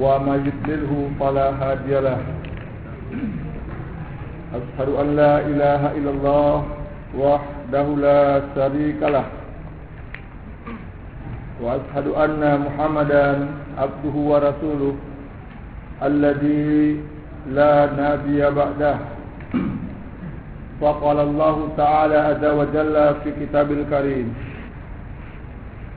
وما يضلله فلا هادي له. أشهد أن لا إله إلا الله وحده لا شريك له. وأشهد أن محمدا عبده ورسوله الذي لا نبي بعده. فقال الله تعالى عز وجل في كتاب الكريم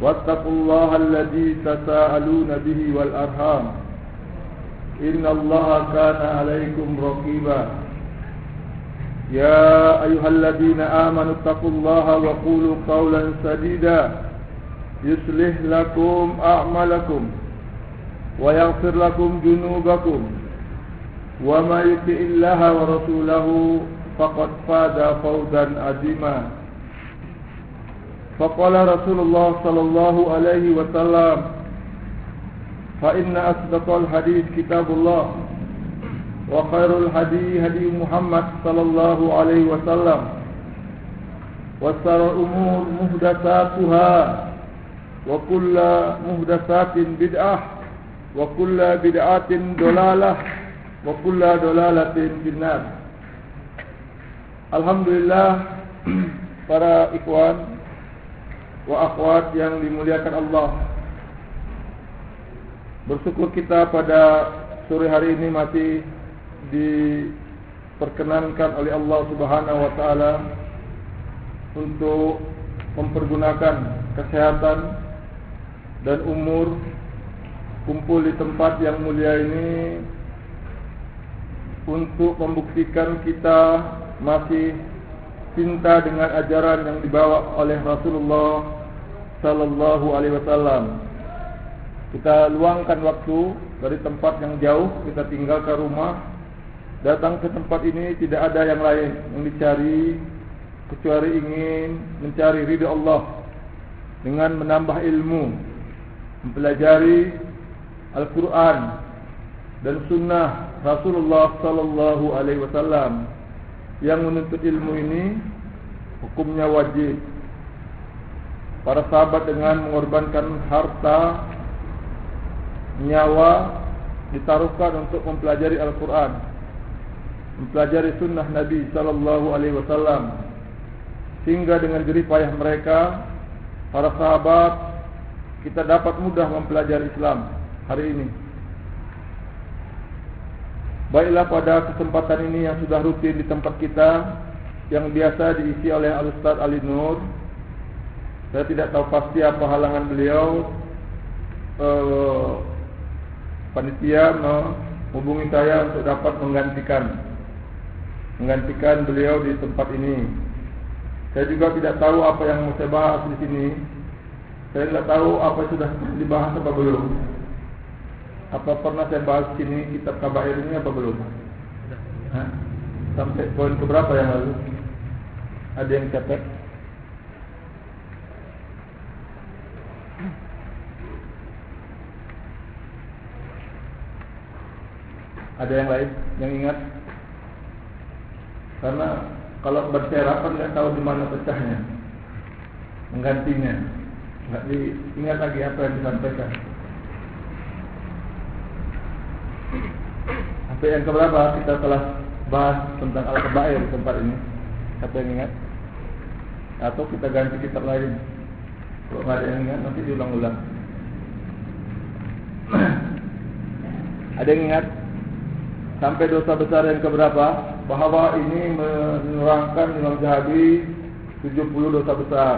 واتقوا الله الذي تساءلون به والأرحام. إن الله كان عليكم رقيبا. يا أيها الذين آمنوا اتقوا الله وقولوا قولا سديدا. يصلح لكم أعمالكم ويغفر لكم جنوبكم وما يطع الله ورسوله فقد فاز فوزا عظيما. فقال رسول الله صلى الله عليه وسلم فإن أصدق الحديث كتاب الله وخير الهدي هدي محمد صلى الله عليه وسلم وشر الأمور محدثاتها وكل محدثات بدعة وكل بدعة ضلالة وكل ضلالة في النار. Alhamdulillah para ikhwan wa akhwat yang dimuliakan Allah. Bersyukur kita pada sore hari ini masih diperkenankan oleh Allah Subhanahu wa taala untuk mempergunakan kesehatan dan umur kumpul di tempat yang mulia ini untuk membuktikan kita masih cinta dengan ajaran yang dibawa oleh Rasulullah sallallahu alaihi wasallam. Kita luangkan waktu dari tempat yang jauh, kita tinggalkan rumah, datang ke tempat ini tidak ada yang lain yang dicari kecuali ingin mencari ridha Allah dengan menambah ilmu, mempelajari Al-Qur'an dan sunnah Rasulullah sallallahu alaihi wasallam yang menuntut ilmu ini hukumnya wajib. Para sahabat dengan mengorbankan harta, nyawa ditaruhkan untuk mempelajari Al-Quran, mempelajari Sunnah Nabi Sallallahu Alaihi Wasallam, sehingga dengan jerih payah mereka, para sahabat kita dapat mudah mempelajari Islam hari ini. Baiklah pada kesempatan ini yang sudah rutin di tempat kita Yang biasa diisi oleh Al-Ustaz Ali Nur Saya tidak tahu pasti apa halangan beliau uh, Panitia menghubungi saya untuk dapat menggantikan Menggantikan beliau di tempat ini Saya juga tidak tahu apa yang mau saya bahas di sini Saya tidak tahu apa yang sudah dibahas apa belum apa pernah saya bahas sini kitab kabair ini apa belum? Hah? Sampai poin keberapa yang lalu? Ada yang catat? Ada yang lain yang ingat? Karena kalau berserapan nggak tahu di mana pecahnya, menggantinya, nggak diingat lagi apa yang disampaikan. Sampai yang keberapa kita telah bahas tentang al-kabair di tempat ini? Siapa yang ingat? Atau kita ganti kitab lain? Kalau nggak ada yang ingat nanti diulang-ulang. ada yang ingat? Sampai dosa besar yang keberapa? bahwa ini menerangkan Imam Zahabi 70 dosa besar.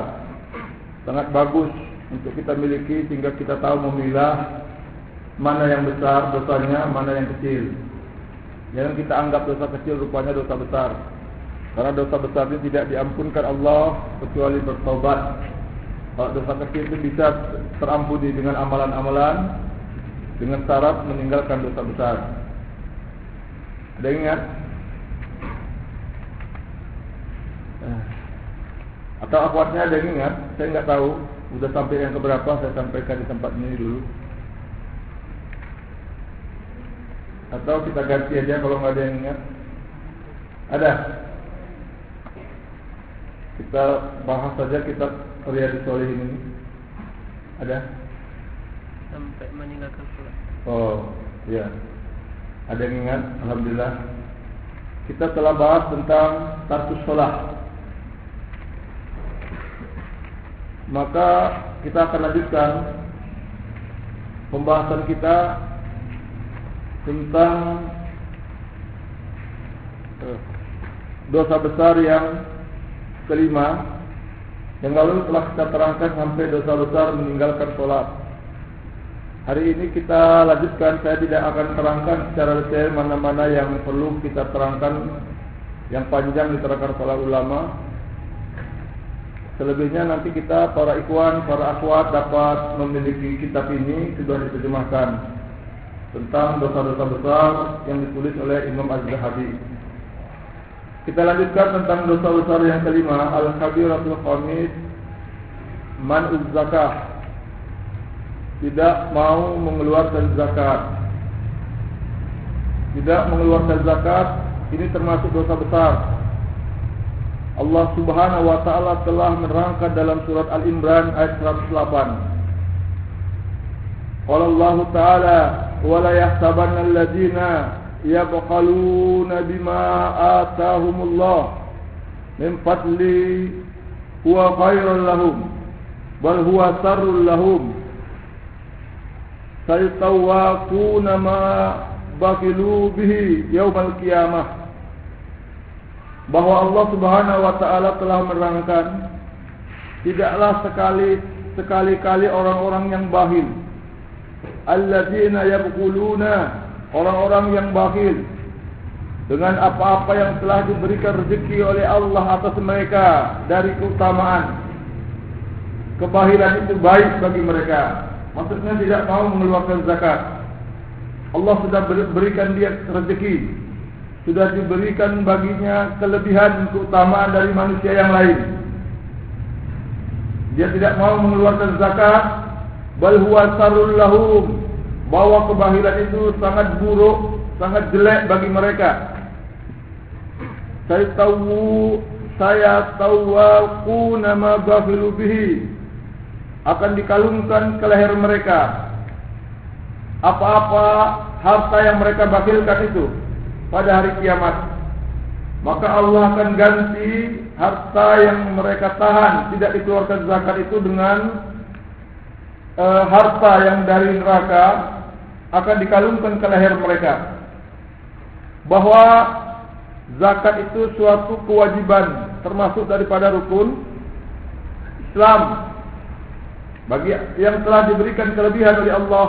Sangat bagus untuk kita miliki sehingga kita tahu memilah mana yang besar dosanya, mana yang kecil. Jangan kita anggap dosa kecil rupanya dosa besar. Karena dosa besar itu tidak diampunkan Allah kecuali bertobat. Kalau dosa kecil itu bisa terampuni dengan amalan-amalan dengan syarat meninggalkan dosa besar. Ada ingat? Eh. Atau akhwatnya ada ingat? Saya enggak tahu. Sudah sampai yang keberapa saya sampaikan di tempat ini dulu. Atau kita ganti aja kalau nggak ada yang ingat. Ada. Kita bahas saja kita Riyadhus Shalihin ini. Ada? Sampai meninggalkan sholat. Oh, ya. Ada yang ingat? Alhamdulillah. Kita telah bahas tentang tarkus sholat. Maka kita akan lanjutkan pembahasan kita tentang eh, dosa besar yang kelima yang lalu telah kita terangkan sampai dosa besar meninggalkan sholat. Hari ini kita lanjutkan. Saya tidak akan terangkan secara detail mana-mana yang perlu kita terangkan yang panjang diterangkan para ulama. Selebihnya nanti kita para ikhwan, para akhwat dapat memiliki kitab ini sudah diterjemahkan tentang dosa-dosa besar yang ditulis oleh Imam Az-Zahabi. Kita lanjutkan tentang dosa besar yang kelima Al-Kabiratul Khamis Man'uz Zakah Tidak mau mengeluarkan zakat. Tidak mengeluarkan zakat Ini termasuk dosa besar. Allah subhanahu wa ta'ala telah menerangkan dalam surat Al-Imran ayat 108 Qala Allah ta'ala Wa la yahsabanna alladhina yabqaluna bima atahumullah min fadli huwa khairul lahum bal huwa sarrul lahum saytawaquna ma baqilu bihi yaumal qiyamah bahwa Allah Subhanahu wa taala telah menerangkan tidaklah sekali sekali-kali orang-orang yang bakhil alladzina yabquluna orang-orang yang bakhil dengan apa-apa yang telah diberikan rezeki oleh Allah atas mereka dari keutamaan. Kebahilan itu baik bagi mereka. Maksudnya tidak mau mengeluarkan zakat. Allah sudah berikan dia rezeki. Sudah diberikan baginya kelebihan keutamaan dari manusia yang lain. Dia tidak mau mengeluarkan zakat. Bal huwa sarul lahum bahwa kebahilan itu sangat buruk, sangat jelek bagi mereka. Saya tahu, saya tahu aku nama bahilu bihi akan dikalungkan ke leher mereka. Apa-apa harta yang mereka bakhilkan itu pada hari kiamat. Maka Allah akan ganti harta yang mereka tahan tidak dikeluarkan zakat itu dengan uh, harta yang dari neraka akan dikalungkan ke leher mereka bahwa zakat itu suatu kewajiban termasuk daripada rukun Islam bagi yang telah diberikan kelebihan oleh Allah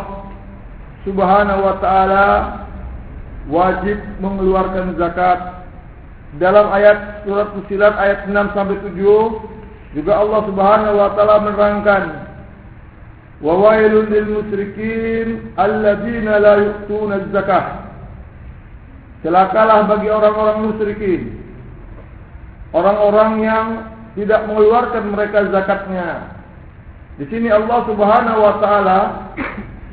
Subhanahu wa taala wajib mengeluarkan zakat. Dalam ayat surat Fusilat ayat 6 sampai 7 juga Allah Subhanahu wa taala menerangkan wa wailul lil musyrikin alladziina la yu'tuuna zakah celakalah bagi orang-orang musyrikin orang-orang yang tidak mengeluarkan mereka zakatnya. Di sini Allah subhanahu wa ta'ala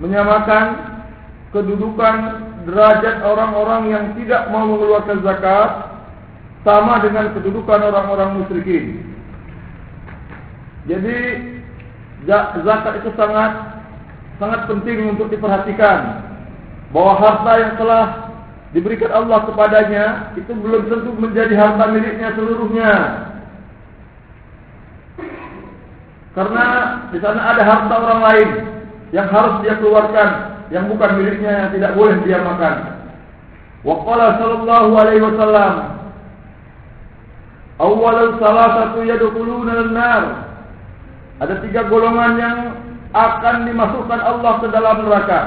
Menyamakan kedudukan derajat orang-orang yang tidak mau mengeluarkan zakat Sama dengan kedudukan orang-orang musyrikin Jadi zakat itu sangat sangat penting untuk diperhatikan bahwa harta yang telah diberikan Allah kepadanya itu belum tentu menjadi harta miliknya seluruhnya. Karena di sana ada harta orang lain yang harus dia keluarkan yang bukan miliknya yang tidak boleh dia makan. Wa qala sallallahu alaihi wasallam Awal salah satu yadkhuluna an-nar. Ada tiga golongan yang akan dimasukkan Allah ke dalam neraka.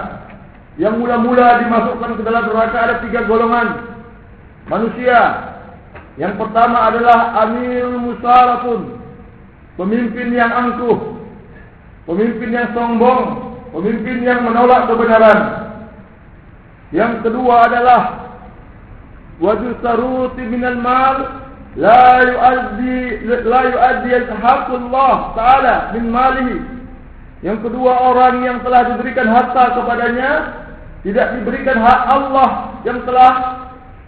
Yang mula-mula dimasukkan ke dalam neraka ada tiga golongan manusia. Yang pertama adalah amirul musalafun, pemimpin yang angkuh, pemimpin yang sombong, pemimpin yang menolak kebenaran. Yang kedua adalah wajib saruti minal mal la yuaddi la yuaddi al-haqqullah taala min malihi. Yang kedua orang yang telah diberikan harta kepadanya tidak diberikan hak Allah yang telah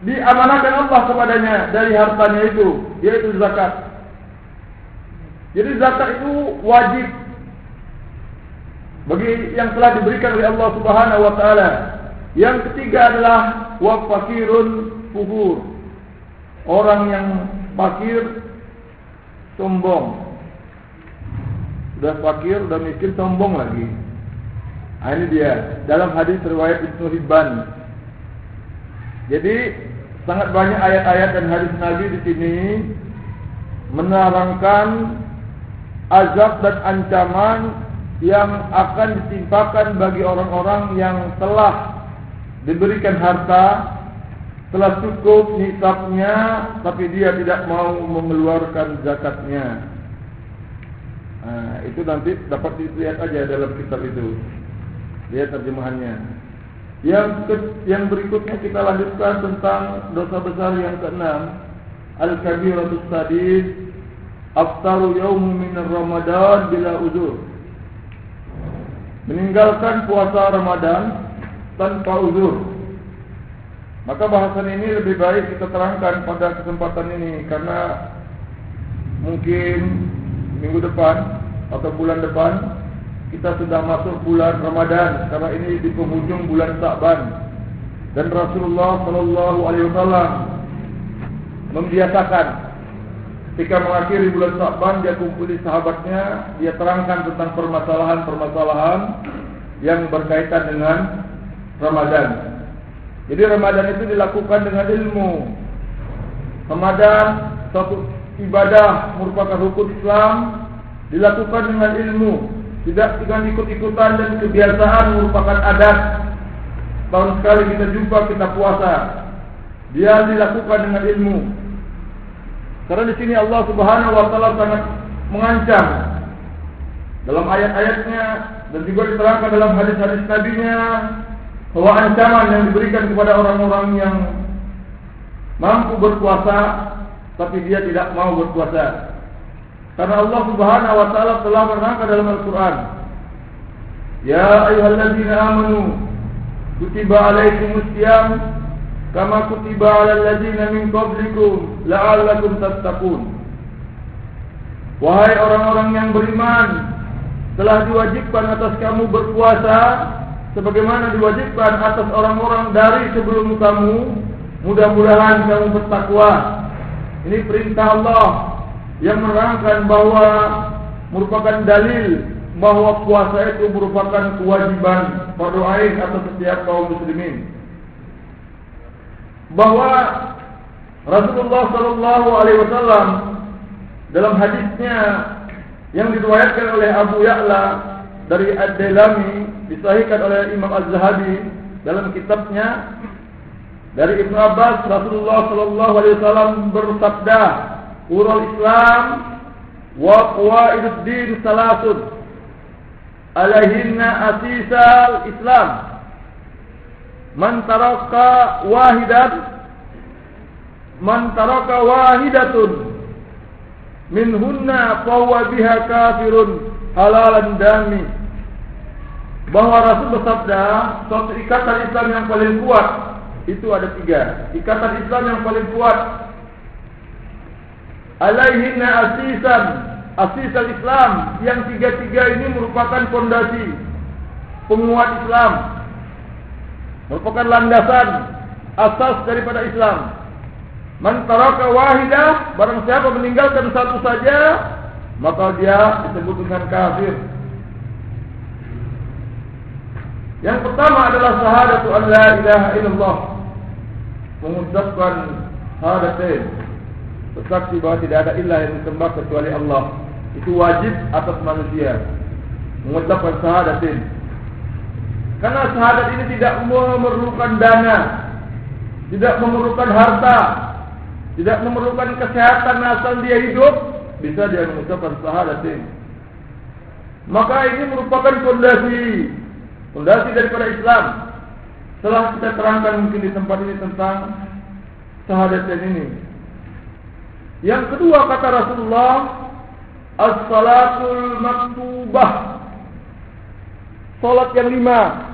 diamanahkan Allah kepadanya dari hartanya itu yaitu zakat. Jadi zakat itu wajib bagi yang telah diberikan oleh Allah Subhanahu wa taala. Yang ketiga adalah wa fakirun fuhur. Orang yang fakir sombong. Sudah fakir, sudah miskin, sombong lagi. Nah, ini dia dalam hadis riwayat Ibnu Hibban. Jadi sangat banyak ayat-ayat dan hadis Nabi di sini menerangkan azab dan ancaman yang akan ditimpakan bagi orang-orang yang telah diberikan harta telah cukup nisabnya tapi dia tidak mau mengeluarkan zakatnya. Nah, itu nanti dapat dilihat aja dalam kitab itu. Lihat terjemahannya. Yang ke, yang berikutnya kita lanjutkan tentang dosa besar yang keenam, al-kabiratus sadid, aftaru yaum min Ramadan bila uzur. Meninggalkan puasa Ramadan tanpa uzur. Maka bahasan ini lebih baik kita terangkan pada kesempatan ini karena mungkin minggu depan atau bulan depan kita sudah masuk bulan Ramadan karena ini di penghujung bulan Sa'ban dan Rasulullah sallallahu alaihi wasallam membiasakan ketika mengakhiri bulan Sa'ban dia kumpuli sahabatnya dia terangkan tentang permasalahan-permasalahan yang berkaitan dengan Ramadan. Jadi Ramadan itu dilakukan dengan ilmu. Ramadan satu ibadah merupakan hukum Islam dilakukan dengan ilmu tidak dengan ikut-ikutan dan kebiasaan merupakan adat. Tahun sekali kita jumpa kita puasa. Dia dilakukan dengan ilmu. Karena di sini Allah Subhanahu wa taala sangat mengancam dalam ayat-ayatnya dan juga diterangkan dalam hadis-hadis nabinya bahwa ancaman yang diberikan kepada orang-orang yang mampu berpuasa tapi dia tidak mau berpuasa. Karena Allah Subhanahu wa taala telah menerangkan dalam Al-Qur'an. Ya ayyuhalladzina amanu kutiba alaikumus syiyam kama kutiba alal ladzina min qablikum la'allakum tattaqun. Wahai orang-orang yang beriman, telah diwajibkan atas kamu berpuasa sebagaimana diwajibkan atas orang-orang dari sebelum kamu. Mudah-mudahan kamu bertakwa. Ini perintah Allah yang menerangkan bahwa merupakan dalil bahwa puasa itu merupakan kewajiban ain atas setiap kaum muslimin. Bahwa Rasulullah sallallahu alaihi wasallam dalam hadisnya yang diriwayatkan oleh Abu Ya'la dari Ad-Dailami disahihkan oleh Imam Az-Zahabi dalam kitabnya dari Ibnu Abbas Rasulullah sallallahu alaihi wasallam bersabda Urul Islam wa qawaidud din salasun alaihinna asisal Islam man taraka wahidat man taraka wahidatun minhunna fahuwa biha kafirun halalan dami. Bahwa Rasul bersabda suatu ikatan Islam yang paling kuat itu ada tiga. Ikatan Islam yang paling kuat alaihinna asisan asisal Islam yang tiga-tiga ini merupakan fondasi penguat Islam merupakan landasan asas daripada Islam. Man taraka wahidah barang siapa meninggalkan satu saja maka dia disebut dengan kafir. Yang pertama adalah syahadatu an la ilaha illallah. Mengucapkan syahadatain. Bersaksi bahwa tidak ada ilah yang disembah kecuali Allah. Itu wajib atas manusia. Mengucapkan syahadatin. Karena syahadat ini tidak memerlukan dana, tidak memerlukan harta, tidak memerlukan kesehatan asal dia hidup, bisa dia mengucapkan syahadatin. Maka ini merupakan fondasi, fondasi daripada Islam. Setelah kita terangkan mungkin di tempat ini tentang syahadatin ini. Yang kedua kata Rasulullah, as-salatul maktubah. Salat yang lima.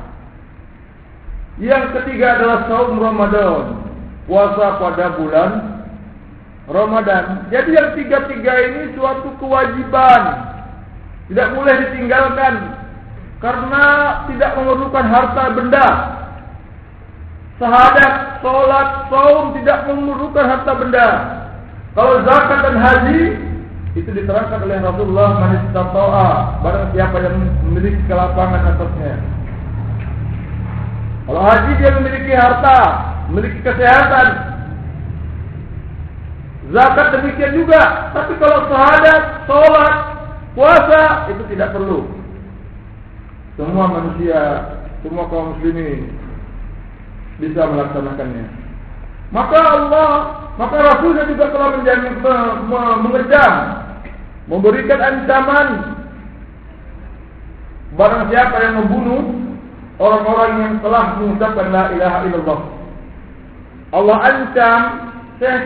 Yang ketiga adalah saum Ramadan, puasa pada bulan Ramadan. Jadi yang tiga-tiga ini suatu kewajiban. Tidak boleh ditinggalkan karena tidak memerlukan harta benda. Sahadat, solat, saum tidak memerlukan harta benda. Kalau zakat dan haji itu diterangkan oleh Rasulullah man istata'a barang siapa yang memiliki kelapangan atasnya. Kalau haji dia memiliki harta, memiliki kesehatan. Zakat demikian juga, tapi kalau syahadat, salat, puasa itu tidak perlu. Semua manusia, semua kaum muslimin bisa melaksanakannya. Maka Allah, maka Rasulnya juga telah menjadi mengecam, memberikan ancaman barang siapa yang membunuh orang-orang yang telah mengucapkan la ilaha illallah. Allah ancam Syekh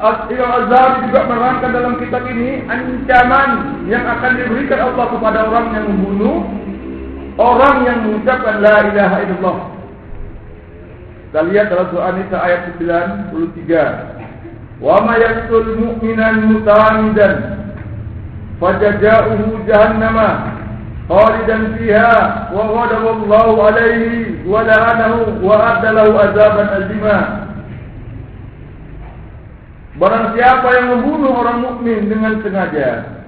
Al-Azhar juga menerangkan dalam kitab ini ancaman yang akan diberikan Allah kepada orang yang membunuh orang yang mengucapkan la ilaha illallah. Kita lihat dalam surah An-Nisa ayat 93. Wa ma yaqtul mu'minan muta'ammidan fajaza'uhu jahannama ghadaba Allahu alaihi wa la'anahu wa adda lahu azaban azima. Barang siapa yang membunuh orang mukmin dengan sengaja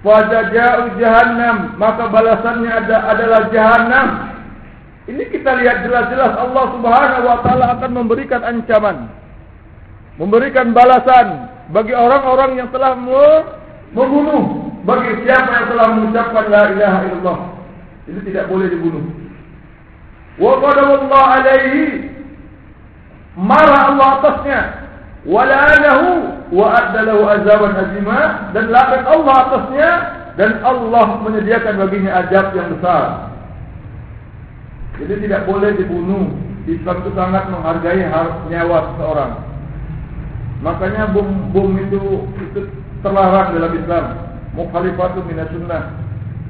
fajaza'u jahannam maka balasannya ada adalah jahannam ini kita lihat jelas-jelas Allah Subhanahu wa taala akan memberikan ancaman. Memberikan balasan bagi orang-orang yang telah membunuh, bagi siapa yang telah mengucapkan la ilaha illallah. Ini tidak boleh dibunuh. Wa qadallahu alaihi marah Allah atasnya wa la'anahu wa addalahu azaban azima dan laknat Allah atasnya dan Allah menyediakan baginya azab yang besar. Jadi tidak boleh dibunuh. Islam itu sangat menghargai nyawa seseorang. Makanya bom bom itu itu terlarang dalam Islam mukhalifatun min sunnah.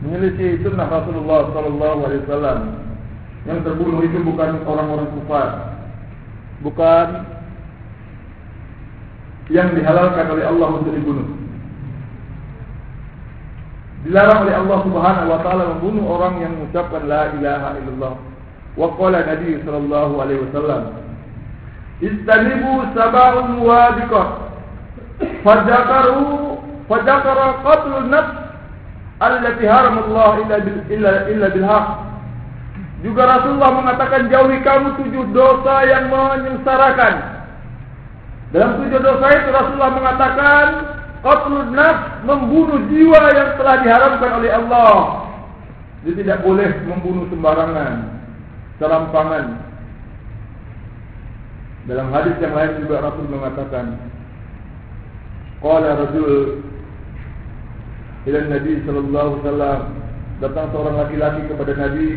Menyelisih sunnah Rasulullah sallallahu alaihi wasallam. Yang terbunuh itu bukan orang-orang kufar. Bukan yang dihalalkan oleh Allah untuk dibunuh. Dilarang oleh Allah Subhanahu wa taala membunuh orang yang mengucapkan la ilaha illallah. Wa qala nabi sallallahu alaihi wasallam istanibu sab'un wadiqah fadzakaru فذكر قتل النفس التي حرم الله إلا إلا إلا بالحق juga Rasulullah mengatakan jauhi kamu tujuh dosa yang menyengsarakan. Dalam tujuh dosa itu Rasulullah mengatakan qatlun nafs membunuh jiwa yang telah diharamkan oleh Allah. Dia tidak boleh membunuh sembarangan serampangan. Dalam hadis yang lain juga Rasul mengatakan, Qala rajul ila Nabi sallallahu alaihi wasallam datang seorang laki-laki kepada Nabi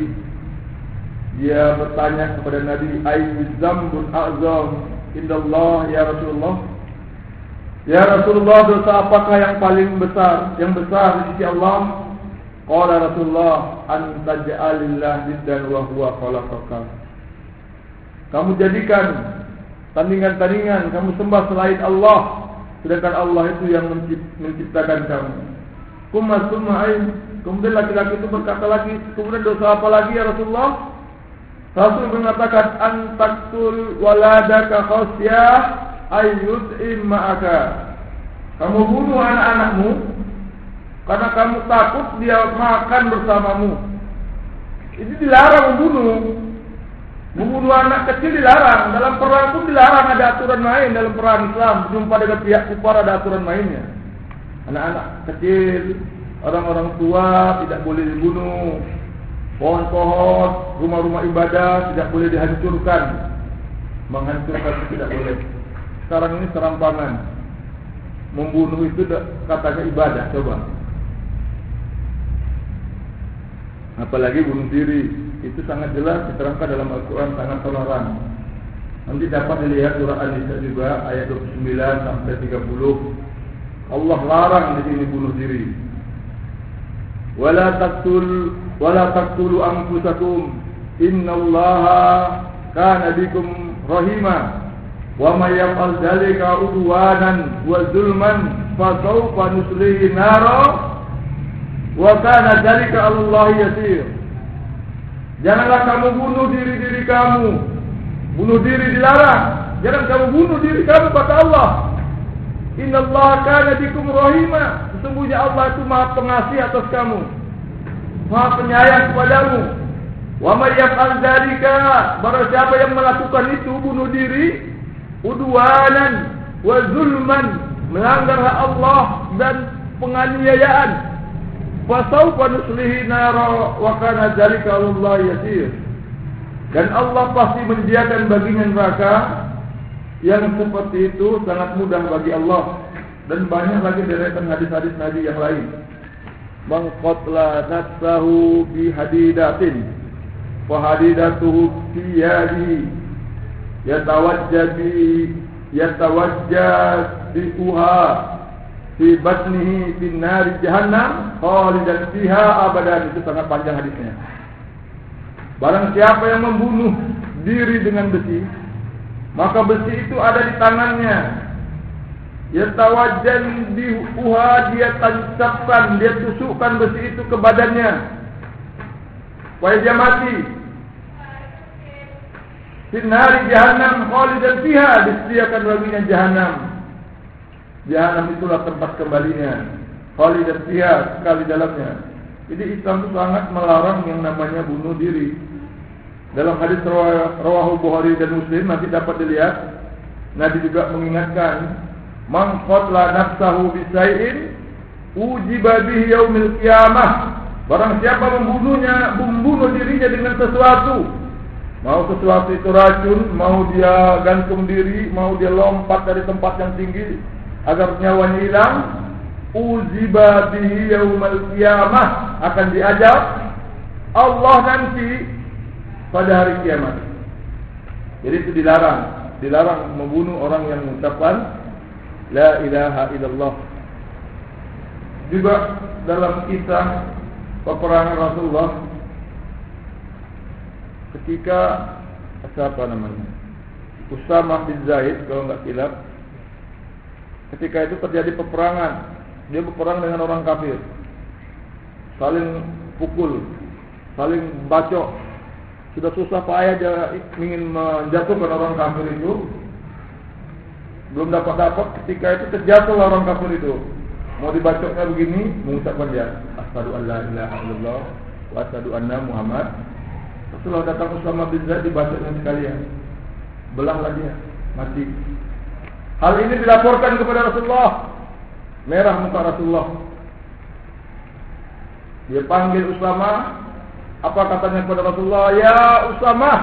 dia bertanya kepada Nabi ayyu zambun a'zam indallah ya Rasulullah Ya Rasulullah dosa apakah yang paling besar yang besar di sisi Allah Qala Rasulullah an taj'alillah niddan wa huwa khalaqaka. Kamu jadikan tandingan-tandingan kamu sembah selain Allah sedangkan Allah itu yang menciptakan kamu. Kuma summa. Kemudian laki-laki itu berkata lagi, kemudian dosa apa lagi ya Rasulullah? Rasul mengatakan antaktul waladaka khasyah ayyut'im ma'aka. Kamu bunuh anak-anakmu karena kamu takut dia makan bersamamu. Ini dilarang membunuh. Membunuh anak kecil dilarang. Dalam perang pun dilarang ada aturan main dalam perang Islam. Jumpa dengan pihak kufar ada aturan mainnya. Anak-anak kecil, orang-orang tua tidak boleh dibunuh. Pohon-pohon, rumah-rumah ibadah tidak boleh dihancurkan. Menghancurkan itu tidak boleh. Sekarang ini serampangan. Membunuh itu katanya ibadah. Coba. Apalagi bunuh diri itu sangat jelas diterangkan dalam Al-Quran sangat toleran. Nanti dapat dilihat surah An-Nisa juga ayat 29 sampai 30. Allah larang di sini bunuh diri. Wala taqtul wala taqtulu anfusakum innallaha kana bikum rahima. Wa may yaf'al dzalika udwanan wa zulman fa sawfa nuslihi nara wa kana dzalika Allah yasir. Janganlah kamu bunuh diri-diri kamu. Bunuh diri dilarang. Jangan kamu bunuh diri kamu kata Allah. Inna Allah kana bikum rahima. Sesungguhnya Allah itu maha pengasih atas kamu. Maha penyayang kepadamu. Wa may yaf'al dzalika, barang siapa yang melakukan itu bunuh diri, udwanan wa zulman, melanggar hak Allah dan penganiayaan, Fasaufa nuslihi nara wa kana dzalika Allah yasir. Dan Allah pasti menyediakan baginya neraka yang seperti itu sangat mudah bagi Allah dan banyak lagi deretan hadis-hadis Nabi yang lain. Man qatla nafsahu bi hadidatin fa hadidatuhu fi yadihi yatawajjabi yatawajjadiha fi batnihi fi nari jahannam khalidan fiha abadan itu sangat panjang hadisnya. Barang siapa yang membunuh diri dengan besi, maka besi itu ada di tangannya. Ya tawajan di uha dia tancapkan, dia tusukkan besi itu ke badannya. Supaya dia mati. Finari jahannam khalidan fiha disediakan baginya jahannam Jahanam itulah tempat kembalinya. Khalid dan fiha sekali dalamnya. Jadi Islam itu sangat melarang yang namanya bunuh diri. Dalam hadis rawahu Bukhari dan Muslim nanti dapat dilihat Nabi juga mengingatkan man qatla nafsahu bisai'in ujiba bihi yaumil qiyamah. Barang siapa membunuhnya, membunuh dirinya dengan sesuatu, mau sesuatu itu racun, mau dia gantung diri, mau dia lompat dari tempat yang tinggi, agar nyawanya hilang uziba bihi yaumal qiyamah akan diajak Allah nanti pada hari kiamat. Jadi itu dilarang, dilarang membunuh orang yang mengucapkan la ilaha illallah. Juga dalam kisah peperangan Rasulullah ketika siapa namanya? Usama bin Zaid kalau enggak silap ketika itu terjadi peperangan dia berperang dengan orang kafir saling pukul saling bacok sudah susah payah dia ingin menjatuhkan orang kafir itu belum dapat dapat ketika itu terjatuh orang kafir itu mau dibacoknya begini mengucapkan dia asyhadu alla ilaha illallah wa asyhadu anna muhammad setelah datang Usama bin Zaid dibacoknya sekalian belahlah dia mati Hal ini dilaporkan kepada Rasulullah. Merah muka Rasulullah. Dia panggil Usama. Apa katanya kepada Rasulullah? Ya Usama,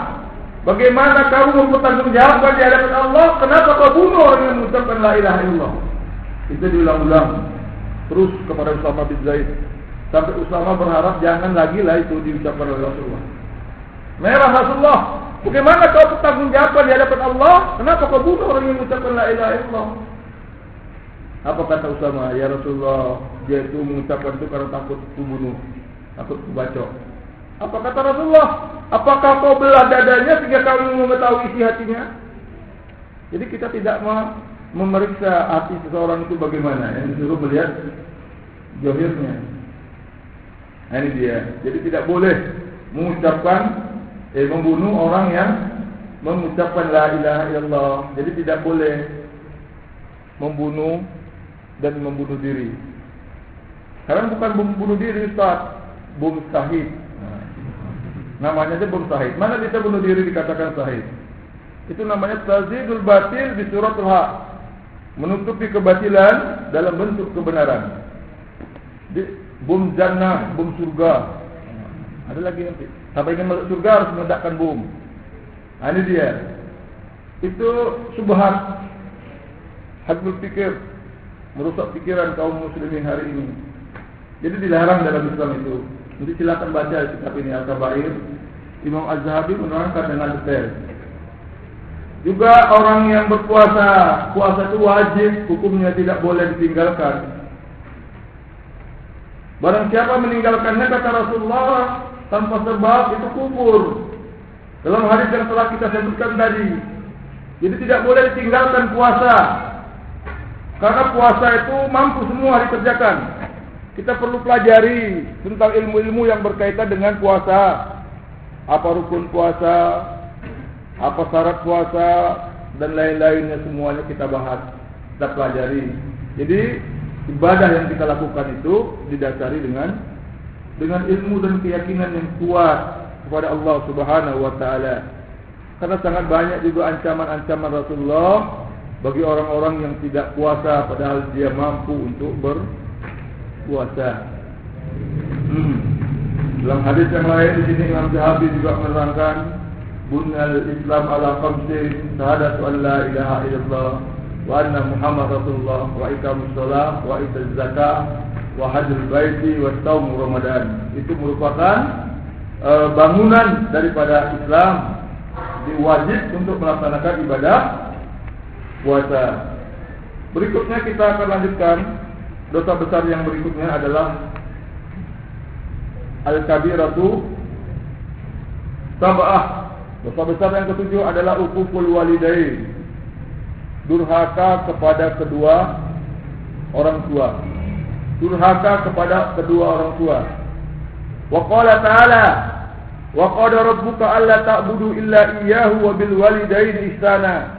bagaimana kamu mempertanggungjawabkan di hadapan Allah? Kenapa kau bunuh orang yang mengucapkan la ilaha illallah? Itu diulang-ulang terus kepada Usama bin Zaid. Sampai Usama berharap jangan lagi lah itu diucapkan oleh Rasulullah. Merah Rasulullah, Bagaimana kau bertanggung jawab di hadapan Allah? Kenapa kau bunuh orang yang mengucapkan la ilaha illallah? Apa kata Usama? Ya Rasulullah, dia itu mengucapkan itu karena takut kubunuh, takut kubacok. Apa kata Rasulullah? Apakah kau belah dadanya sehingga kamu mengetahui isi hatinya? Jadi kita tidak memeriksa hati seseorang itu bagaimana. Yang disuruh melihat johirnya. Nah, ini dia. Jadi tidak boleh mengucapkan eh, membunuh orang yang mengucapkan la ilaha illallah. Jadi tidak boleh membunuh dan membunuh diri. Karena bukan membunuh diri Ustaz, bom sahid. Namanya aja bom sahid. Mana bisa bunuh diri dikatakan sahid? Itu namanya tazidul batil di suratul haq. Menutupi kebatilan dalam bentuk kebenaran. Di, bom jannah, bom surga. Ada lagi nanti. Sampai ingin masuk surga harus meledakkan bom. Nah, ini dia. Itu subhat. Hak berpikir merusak pikiran kaum muslimin hari ini. Jadi dilarang dalam Islam itu. Nanti silakan baca kitab ini Al-Kabair. Imam Az-Zahabi menerangkan dengan detail. Juga orang yang berpuasa, puasa itu wajib, hukumnya tidak boleh ditinggalkan. Barang siapa meninggalkannya kata Rasulullah tanpa sebab itu kubur. Dalam hadis yang telah kita sebutkan tadi. Jadi tidak boleh ditinggalkan puasa. Karena puasa itu mampu semua dikerjakan. Kita perlu pelajari tentang ilmu-ilmu yang berkaitan dengan puasa. Apa rukun puasa, apa syarat puasa dan lain-lainnya semuanya kita bahas, kita pelajari. Jadi ibadah yang kita lakukan itu didasari dengan dengan ilmu dan keyakinan yang kuat kepada Allah Subhanahu wa taala. Karena sangat banyak juga ancaman-ancaman Rasulullah bagi orang-orang yang tidak puasa padahal dia mampu untuk berpuasa. Hmm. Dalam hadis yang lain di sini Imam Zahabi juga menerangkan bunyal Islam ala khamsin syahadatu an la ilaha illallah wa anna Muhammad Rasulullah wa iqamus shalah wa itaz zakah wa hajjul baiti wa saum Ramadan. Itu merupakan e, bangunan daripada Islam diwajib untuk melaksanakan ibadah puasa. Berikutnya kita akan lanjutkan dosa besar yang berikutnya adalah al-kabiratu sab'ah. Dosa besar yang ketujuh adalah ukuful walidain. Durhaka kepada kedua orang tua durhaka kepada kedua orang tua. Wa qala ta'ala wa qad rabbuka alla ta'budu illa iyyahu wa bil walidayni ihsana.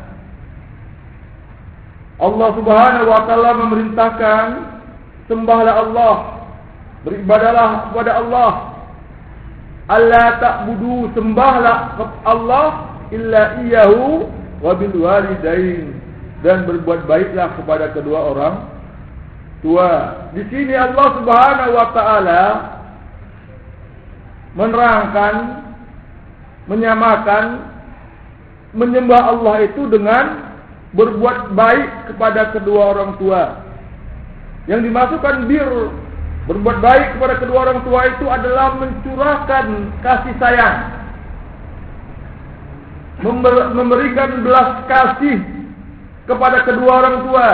Allah Subhanahu wa taala memerintahkan sembahlah Allah, beribadalah kepada Allah. Alla ta'budu sembahlah Allah illa iyyahu wa bil walidain dan berbuat baiklah kepada kedua orang tua. Di sini Allah Subhanahu wa taala menerangkan menyamakan menyembah Allah itu dengan berbuat baik kepada kedua orang tua. Yang dimasukkan bir berbuat baik kepada kedua orang tua itu adalah mencurahkan kasih sayang. Memberikan belas kasih kepada kedua orang tua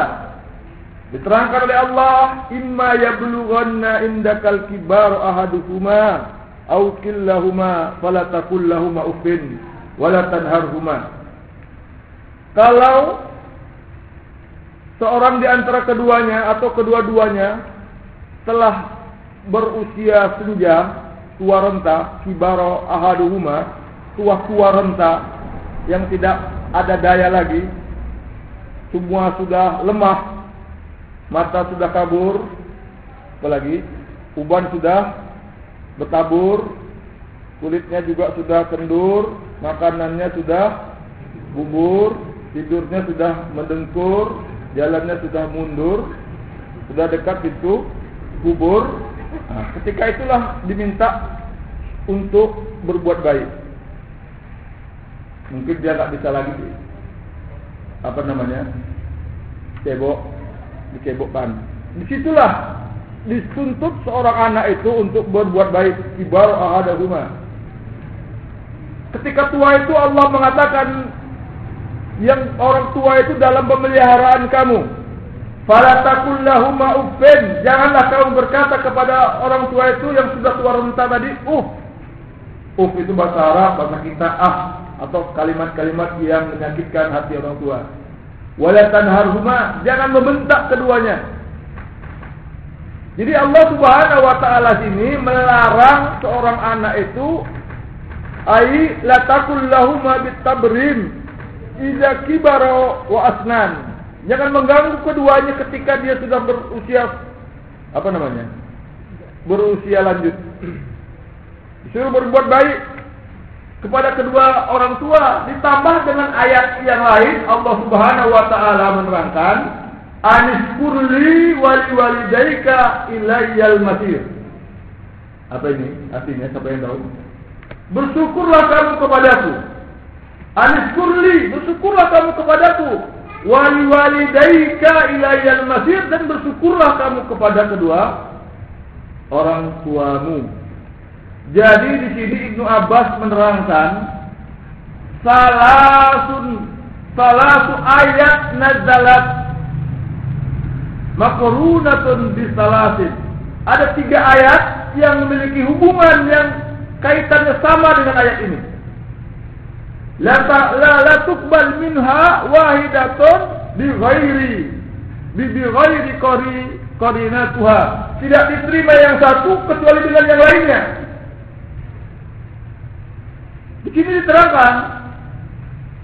Diterangkan oleh Allah, "Imma yablughanna indakal kibar ahaduhuma aw killahuma fala taqul lahumā uffin wa la tanharhuma." Kalau seorang di antara keduanya atau kedua-duanya telah berusia senja, tua renta, kibaro ahaduhuma, tua-tua renta yang tidak ada daya lagi, semua sudah lemah mata sudah kabur, apalagi uban sudah bertabur, kulitnya juga sudah kendur, makanannya sudah bubur, tidurnya sudah mendengkur, jalannya sudah mundur, sudah dekat itu kubur. Nah, ketika itulah diminta untuk berbuat baik. Mungkin dia tak bisa lagi apa namanya cebok dikebokkan. Di situlah dituntut seorang anak itu untuk berbuat baik. Ibar ahadahuma. Ketika tua itu Allah mengatakan yang orang tua itu dalam pemeliharaan kamu. Fala takullahuma uffin. Janganlah kamu berkata kepada orang tua itu yang sudah tua renta tadi, uh. Uh itu bahasa Arab, bahasa kita ah atau kalimat-kalimat yang menyakitkan hati orang tua wala tanharhuma jangan membentak keduanya jadi Allah Subhanahu wa taala sini melarang seorang anak itu ai la taqul lahumma bitabrim idza kibara wa asnan. Jangan mengganggu keduanya ketika dia sudah berusia apa namanya? Berusia lanjut. Disuruh berbuat baik kepada kedua orang tua ditambah dengan ayat yang lain Allah Subhanahu wa taala menerangkan anis kurli wali walidaika ilayyal masir. Apa ini? Artinya siapa yang tahu? Bersyukurlah kamu kepadaku anis kurli bersyukurlah kamu kepadaku wali walidaika ilayyal masir dan bersyukurlah kamu kepada kedua orang tuamu jadi di sini Ibnu Abbas menerangkan salasun salasu ayat nazalat makrunatun bisalasin. Ada tiga ayat yang memiliki hubungan yang kaitannya sama dengan ayat ini. La la, la tuqbal minha wahidatun bi ghairi bi bi ghairi qari qarinatuha. Tidak diterima yang satu kecuali dengan yang lainnya. Di sini diterangkan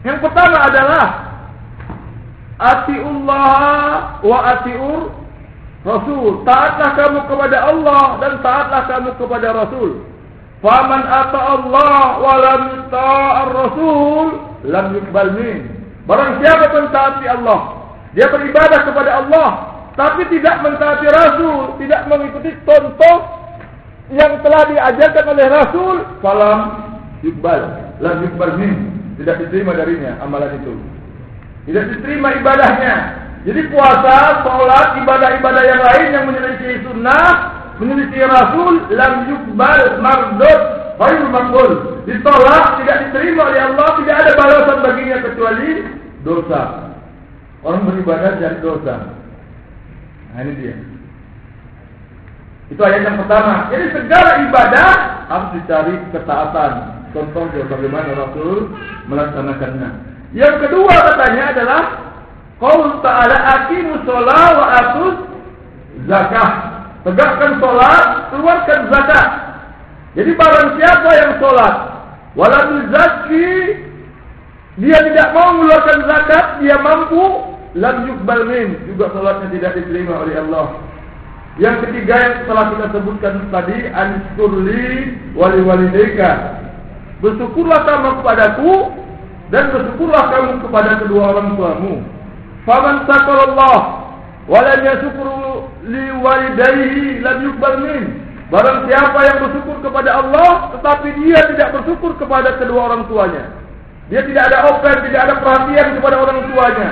yang pertama adalah atiullah wa atiur Rasul. Taatlah kamu kepada Allah dan taatlah kamu kepada Rasul. Faman ata Allah wa lam ar Rasul lam yuqbal min. Barang siapa mentaati Allah, dia beribadah kepada Allah, tapi tidak mentaati Rasul, tidak mengikuti contoh yang telah diajarkan oleh Rasul, falam yuqbal, lam yuqbal min, tidak diterima darinya amalan itu. Tidak diterima ibadahnya. Jadi puasa, sholat, ibadah-ibadah yang lain yang menyelisih sunnah, menyelisih Rasul, lam yuqbal mardud, ghairu maqbul. Ditolak, tidak diterima oleh Allah, tidak ada balasan baginya kecuali dosa. Orang beribadah jadi dosa. Nah ini dia. Itu ayat yang pertama. Jadi segala ibadah harus dicari ketaatan. Contoh bagaimana Rasul melaksanakannya. Yang kedua katanya adalah Qaul ta'ala sholat wa atuz zakah. Tegakkan sholat, keluarkan zakat. Jadi barang siapa yang sholat, walau zaki, dia tidak mau mengeluarkan zakat, dia mampu, lam yukbal min, juga sholatnya tidak diterima oleh Allah. Yang ketiga yang telah kita sebutkan tadi, anskurli wali walideka. Bersyukurlah kamu kepadaku dan bersyukurlah kamu kepada kedua orang tuamu. Faman sakarallah wa lam yashkuru li walidayhi lam yuqbal min. Barang siapa yang bersyukur kepada Allah tetapi dia tidak bersyukur kepada kedua orang tuanya. Dia tidak ada open, tidak ada perhatian kepada orang tuanya.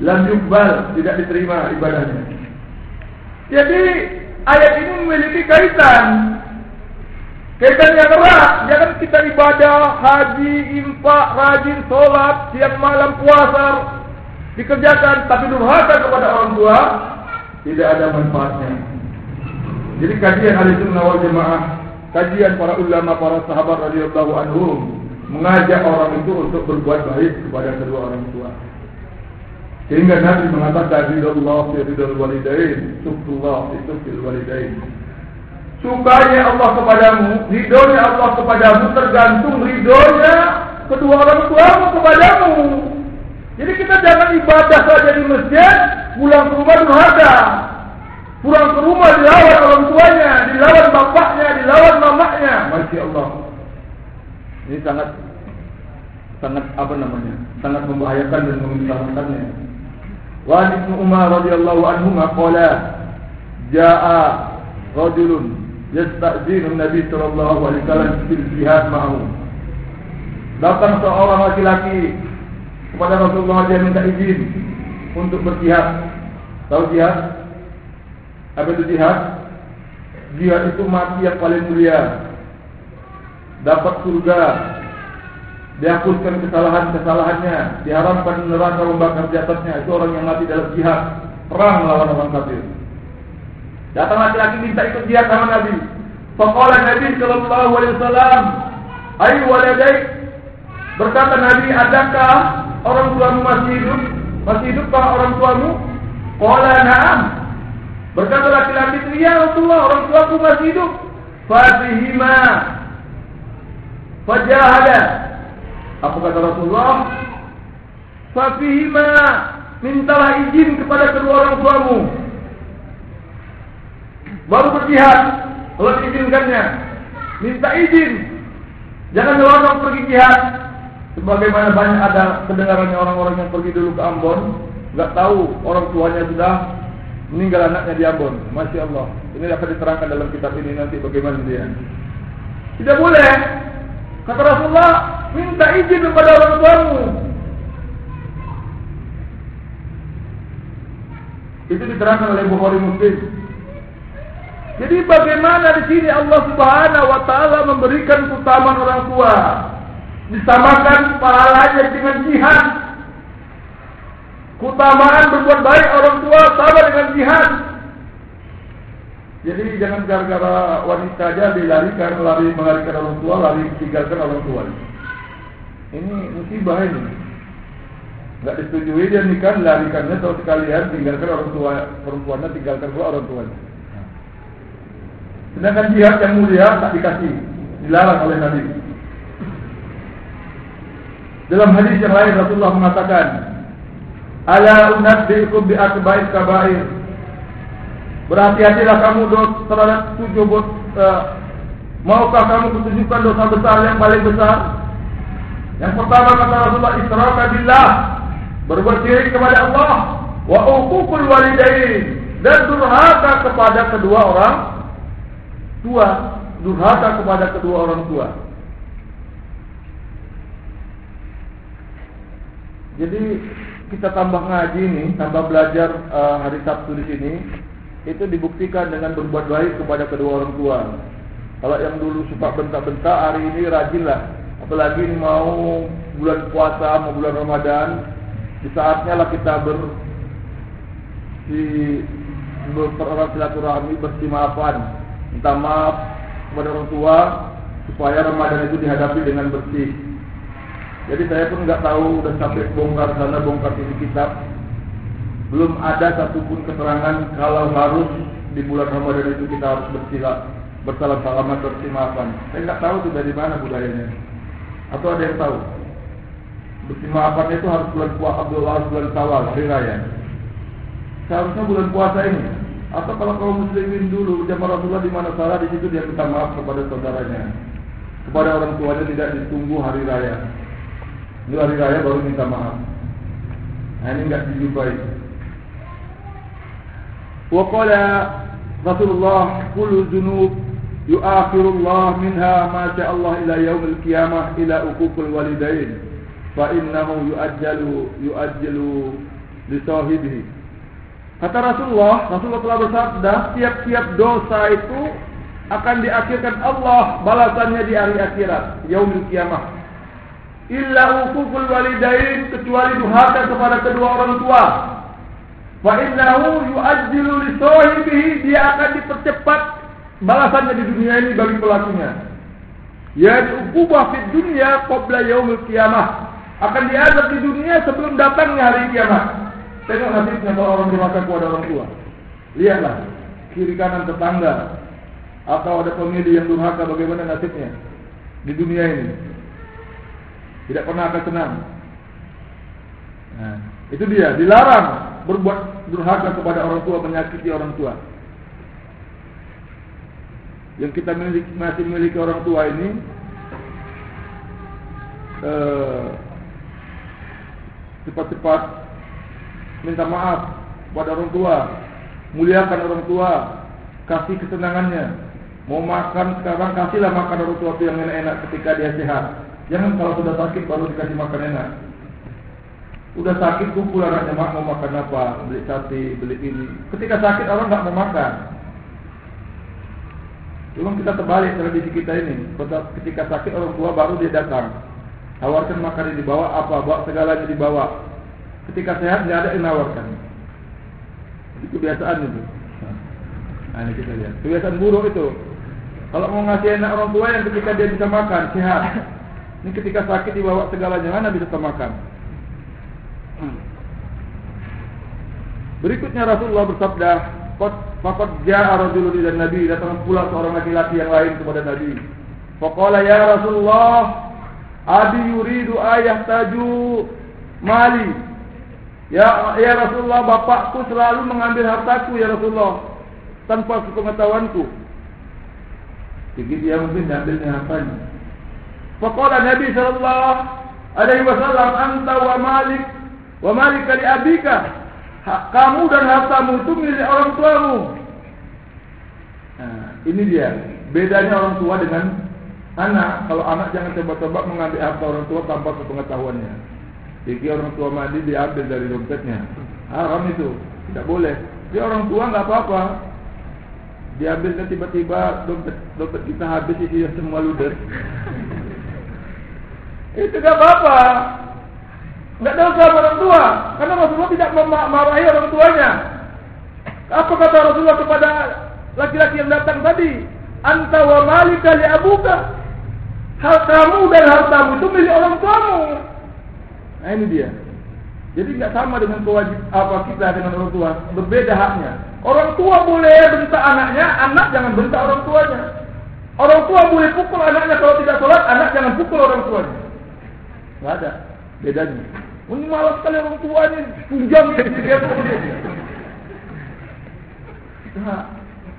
Lam yuqbal, tidak diterima ibadahnya. Jadi ayat ini memiliki kaitan Kaitan yang erat, jangan kita ibadah, haji, infak, rajin, sholat, siang malam puasa, dikerjakan, tapi durhaka kepada orang tua, tidak ada manfaatnya. Jadi kajian ahli sunnah wal jamaah, kajian para ulama, para sahabat radhiyallahu anhum, mengajak orang itu untuk berbuat baik kepada kedua orang tua. Sehingga Nabi mengatakan ridallah fi ridal walidain, syukrullah itu fil walidain. Sukanya Allah kepadamu, ridhonya Allah kepadamu tergantung ridhonya kedua orang tuamu kepadamu. Jadi kita jangan ibadah saja di masjid, pulang ke rumah durhaka. Pulang ke rumah dilawan orang tuanya, dilawan bapaknya, dilawan mamanya. Masya Allah. Ini sangat sangat apa namanya? Sangat membahayakan dan memisahkannya. Wa Ibnu Umar radhiyallahu anhu qala jaa rajulun yasta'zinu Nabi sallallahu alaihi wasallam fil jihad ma'ahu. Datang seorang laki-laki kepada Rasulullah dia minta izin untuk berjihad. Tahu jihad? Apa itu jihad? Jihad itu mati yang paling mulia. Dapat surga. Dihapuskan kesalahan-kesalahannya, diharamkan neraka membakar jasadnya. Itu orang yang mati dalam jihad, perang melawan orang kafir. Datang laki-laki minta ikut jihad sama Nabi. Faqala Nabi sallallahu alaihi wasallam, "Ai waladai?" Berkata Nabi, "Adakah orang tuamu masih hidup? Masih hidupkah orang tuamu?" Qala na'am. Berkata laki-laki itu, "Ya Rasulullah, orang tuaku masih hidup." Fatihima. Fajahada. Apa kata Rasulullah? Fatihima. Mintalah izin kepada kedua orang tuamu baru berjihad kalau diizinkannya minta izin Jangan nyelonong pergi jihad. Sebagaimana banyak ada kedengarannya orang-orang yang pergi dulu ke Ambon, nggak tahu orang tuanya sudah meninggal anaknya di Ambon. Masya Allah. Ini akan diterangkan dalam kitab ini nanti bagaimana dia. Tidak boleh. Kata Rasulullah, minta izin kepada orang tuamu. Itu diterangkan oleh Bukhari Muslim. Jadi bagaimana di sini Allah Subhanahu wa taala memberikan keutamaan orang tua? Disamakan pahalanya dengan jihad. Keutamaan berbuat baik orang tua sama dengan jihad. Jadi jangan gara-gara wanita aja dilarikan, lari melarikan orang tua, lari tinggalkan orang tua. Ini musibah ini. Enggak disetujui dia nikah larikannya atau sekalian tinggalkan orang tua perempuannya tinggalkan pula orang tuanya. Sedangkan jihad yang mulia tak dikasih, dilarang oleh Nabi. Dalam hadis yang lain Rasulullah mengatakan, "Ala unabbiukum bi akba'il kaba'ir." Berhati-hatilah kamu terhadap tujuh dosa. Maukah kamu kutunjukkan dosa besar yang paling besar? Yang pertama kata Rasulullah, "Israka billah." berbuat syirik kepada Allah wa uququl walidain dan durhaka kepada kedua orang tua durhaka kepada kedua orang tua jadi kita tambah ngaji nih tambah belajar uh, hari Sabtu di sini itu dibuktikan dengan berbuat baik kepada kedua orang tua. Kalau yang dulu suka bentak-bentak hari ini rajinlah apalagi mau bulan puasa mau bulan Ramadan di saatnya lah kita ber di berpererat silaturahmi bersimaafan. Minta maaf kepada orang tua supaya Ramadan itu dihadapi dengan bersih. Jadi saya pun nggak tahu dan sampai bongkar sana bongkar sini kitab belum ada satupun keterangan kalau harus di bulan Ramadan itu kita harus bersilah bersalam salaman bersimaafan. Saya nggak tahu itu dari mana budayanya. Atau ada yang tahu? Bersimaafan itu harus bulan puasa Abdullah bulan Sawal hari raya. Seharusnya bulan puasa ini. Atau kalau kaum muslimin dulu zaman Rasulullah di mana salah di situ dia minta maaf kepada saudaranya, kepada orang tuanya tidak ditunggu hari raya. Ini hari raya baru minta maaf. Nah, ini enggak dijumpai. Wa qala Rasulullah kullu junub yu'akhirullah minha ma Allah ila yaumil qiyamah ila uququl walidain fa innahu yu'ajjalu yu'ajjalu li sahibihi. Kata Rasulullah, Rasulullah telah bersabda, tiap-tiap dosa itu akan diakhirkan Allah balasannya di hari akhirat, yaumil kiamah. Illa uququl walidain kecuali durhaka kepada kedua orang tua. Fa innahu yu'ajjilu li sahibihi, dia akan dipercepat balasannya di dunia ini bagi pelakunya. Ya uqubah fid dunya qabla yaumil kiamah akan diazab di dunia sebelum datangnya hari kiamat. Tengok nasibnya kalau orang durhaka kepada orang tua. Lihatlah kiri kanan tetangga atau ada pemilih yang durhaka bagaimana nasibnya di dunia ini. Tidak pernah akan senang. Nah, itu dia dilarang berbuat durhaka kepada orang tua menyakiti orang tua. Yang kita miliki, masih memiliki orang tua ini eh, cepat-cepat minta maaf kepada orang tua, muliakan orang tua, kasih kesenangannya. Mau makan sekarang kasihlah makan orang tua yang enak-enak ketika dia sehat. Jangan kalau sudah sakit baru dikasih makan enak. Udah sakit kumpul anaknya mak mau makan apa, beli sate, beli ini. Ketika sakit orang nggak mau makan. Cuma kita terbalik tradisi kita ini. Ketika sakit orang tua baru dia datang. Tawarkan makanan dibawa apa, bawa segalanya dibawa. Ketika sehat tidak ada yang nawarkan. Itu kebiasaan itu. Nah, ini kita lihat. Kebiasaan buruk itu. Kalau mau ngasih enak orang tua yang ketika dia bisa makan, sehat. Ini ketika sakit dibawa segalanya, mana bisa makan. Berikutnya Rasulullah bersabda, Fakat ja'a rajulun ila Nabi datang pula seorang laki-laki yang lain kepada Nabi. Faqala ya Rasulullah, Abi yuridu ayah taju mali. Ya ya Rasulullah, bapakku selalu mengambil hartaku ya Rasulullah tanpa sepengetahuanku. Jadi dia mungkin ambilnya hartanya. Faqala Nabi sallallahu alaihi wasallam anta wa malik wa malik li abika. Kamu dan hartamu itu milik orang tuamu. Nah, ini dia bedanya orang tua dengan anak. Kalau anak jangan coba-coba mengambil harta orang tua tanpa sepengetahuannya. Jadi orang tua mandi diambil dari dompetnya. Haram itu, tidak boleh. Dia orang tua nggak apa-apa. Diambilnya tiba-tiba dompet dompet kita habis isinya semua ludes. Itu nggak apa-apa. Nggak dosa orang tua, karena Rasulullah tidak memarahi orang tuanya. Apa kata Rasulullah kepada laki-laki yang datang tadi? Anta wa malika li abuka. Hal kamu dan hartamu itu milik orang tuamu. Nah ini dia. Jadi nggak sama dengan kewajib apa kita dengan orang tua, berbeda haknya. Orang tua boleh bentak anaknya, anak jangan bentak orang tuanya. Orang tua boleh pukul anaknya kalau tidak sholat, anak jangan pukul orang tuanya. Nggak ada bedanya. Ini malas sekali orang tua ini, ini dia Nah,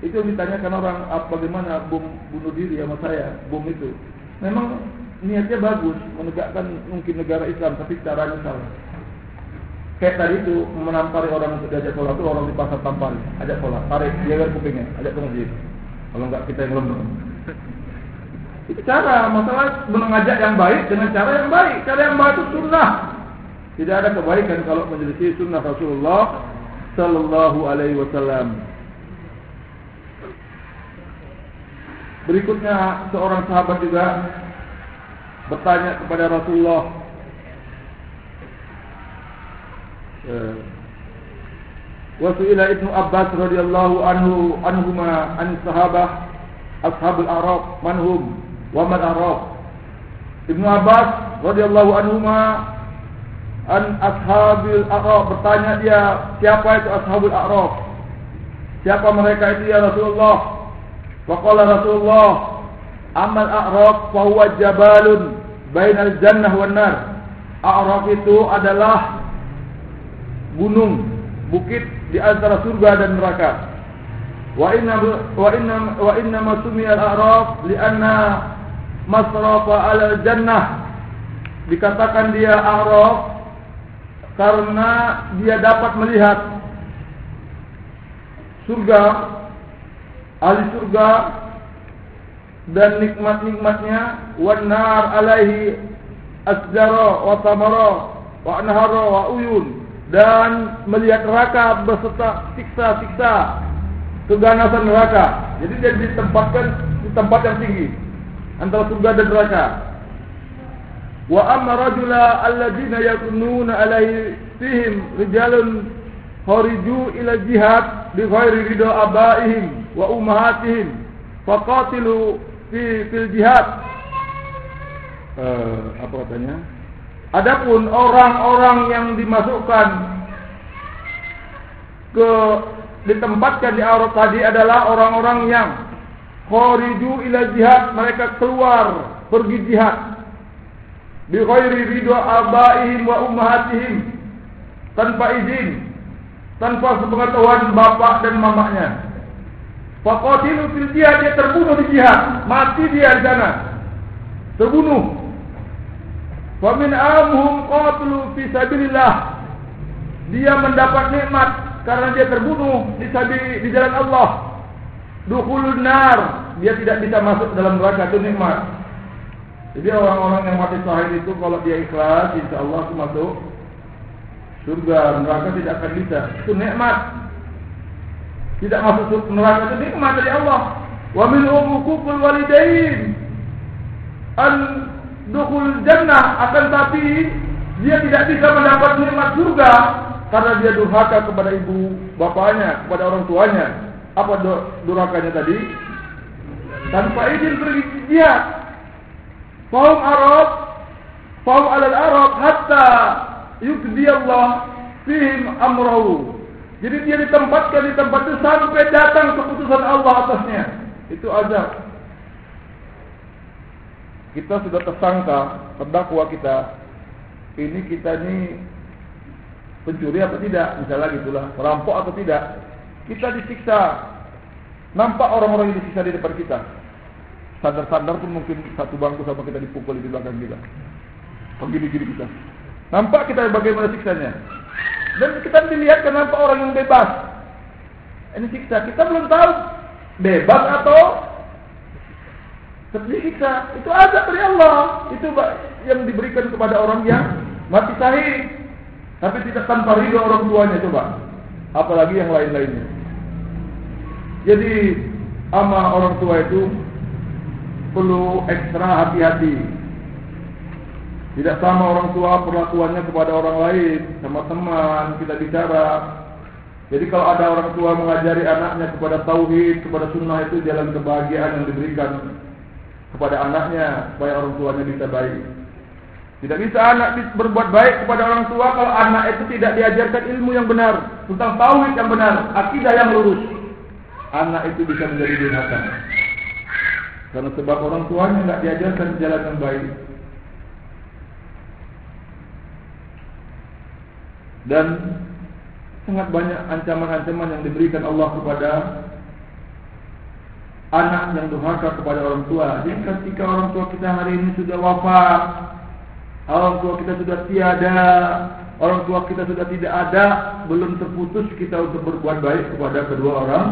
itu ditanyakan orang apa bagaimana bom bunuh diri sama saya, bom itu. Memang niatnya bagus menegakkan mungkin negara Islam tapi caranya salah. Kayak tadi itu menampari orang untuk diajak sholat itu orang di pasar tampar, ajak sholat, tarik dia ke kupingnya, ajak ke masjid. Kalau enggak kita yang lembut. Cara, masalah mengajak yang baik dengan cara yang baik. Cara yang baik itu sunnah. Tidak ada kebaikan kalau menjadi sunnah Rasulullah Sallallahu Alaihi Wasallam. Berikutnya seorang sahabat juga bertanya kepada Rasulullah Wasuila Ibnu Abbas radhiyallahu anhu anhuma an sahabah ashabul Arab manhum wa man Arab. Ibnu Abbas radhiyallahu anhuma an ashabil Arab bertanya dia siapa itu ashabul Arab? Siapa mereka itu ya Rasulullah? Faqala Rasulullah amal Arab fa huwa jabalun bainal jannah wan nar. A'raf itu adalah gunung, bukit di antara surga dan neraka. Wa inna wa inna wa inna ma sumiya al-a'raf li'anna masrafa al jannah. Dikatakan dia a'raf karena dia dapat melihat surga ahli surga dan nikmat-nikmatnya wan nar alaihi asjara wa tamara wa anhara wa uyun dan melihat neraka beserta siksa-siksa keganasan neraka. Jadi dia ditempatkan di tempat yang tinggi antara surga dan neraka. Wa amma rajula alladziina yakununa fihim rijalun khariju ila jihad bi ghairi ridha abaihim wa ummahatihim faqatilu fi fil jihad. Uh, apa katanya? Adapun orang-orang yang dimasukkan ke ditempatkan di aurat tadi adalah orang-orang yang khariju ila jihad, mereka keluar pergi jihad. Bi ghairi ridha abaihim wa ummahatihim tanpa izin, tanpa sepengetahuan bapak dan mamanya. Faqatilu fil jihad dia terbunuh di jihad, mati dia di sana. Terbunuh Wa min amhum qatlu fi sabilillah. Dia mendapat nikmat karena dia terbunuh di di jalan Allah. Dukhulun nar, dia tidak bisa masuk dalam neraka itu nikmat. Jadi orang-orang yang mati syahid itu kalau dia ikhlas, insya Allah masuk surga. Neraka tidak akan bisa. Itu nikmat. Tidak masuk neraka itu nikmat dari Allah. Wa min umukukul walidain. An dukhul jannah akan tapi dia tidak bisa mendapat nikmat surga karena dia durhaka kepada ibu bapaknya, kepada orang tuanya. Apa durhakanya tadi? Tanpa izin pergi dia. Faum Arab, faum alal Arab hatta yukdi Allah fihim amrahu. Jadi dia ditempatkan di tempat itu sampai datang keputusan Allah atasnya. Itu azab kita sudah tersangka terdakwa kita ini kita ini pencuri atau tidak misalnya gitulah perampok atau tidak kita disiksa nampak orang-orang yang disiksa di depan kita sadar-sadar pun mungkin satu bangku sama kita dipukul di belakang kita. Begini-gini kita. Nampak kita bagaimana siksanya. Dan kita dilihat kenapa orang yang bebas. Ini siksa. Kita belum tahu bebas atau tersiksa. Itu azab dari Allah. Itu yang diberikan kepada orang yang mati sahih. Tapi tidak tanpa ridho orang tuanya coba. Apalagi yang lain-lainnya. Jadi ama orang tua itu perlu ekstra hati-hati. Tidak sama orang tua perlakuannya kepada orang lain, sama teman kita bicara. Jadi kalau ada orang tua mengajari anaknya kepada tauhid, kepada sunnah itu jalan kebahagiaan yang diberikan kepada anaknya supaya orang tuanya bisa baik. Tidak bisa anak berbuat baik kepada orang tua kalau anak itu tidak diajarkan ilmu yang benar tentang tauhid yang benar, akidah yang lurus. Anak itu bisa menjadi durhaka. Karena sebab orang tuanya tidak diajarkan jalan yang baik. Dan sangat banyak ancaman-ancaman yang diberikan Allah kepada anak yang durhaka kepada orang tua. Jadi ketika orang tua kita hari ini sudah wafat, orang tua kita sudah tiada, orang tua kita sudah tidak ada, belum terputus kita untuk berbuat baik kepada kedua orang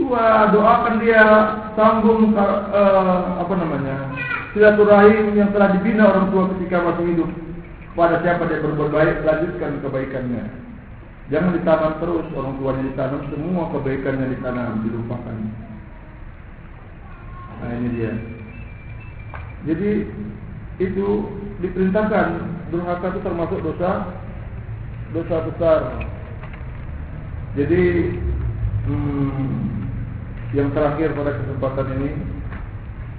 tua doakan dia sambung uh, apa namanya silaturahim yang telah dibina orang tua ketika masih hidup. Pada siapa dia berbuat baik lanjutkan kebaikannya. Jangan ditanam terus orang tuanya ditanam semua kebaikannya ditanam dilupakan. Nah ini dia. Jadi itu diperintahkan. Durhaka itu termasuk dosa dosa besar. Jadi hmm, yang terakhir pada kesempatan ini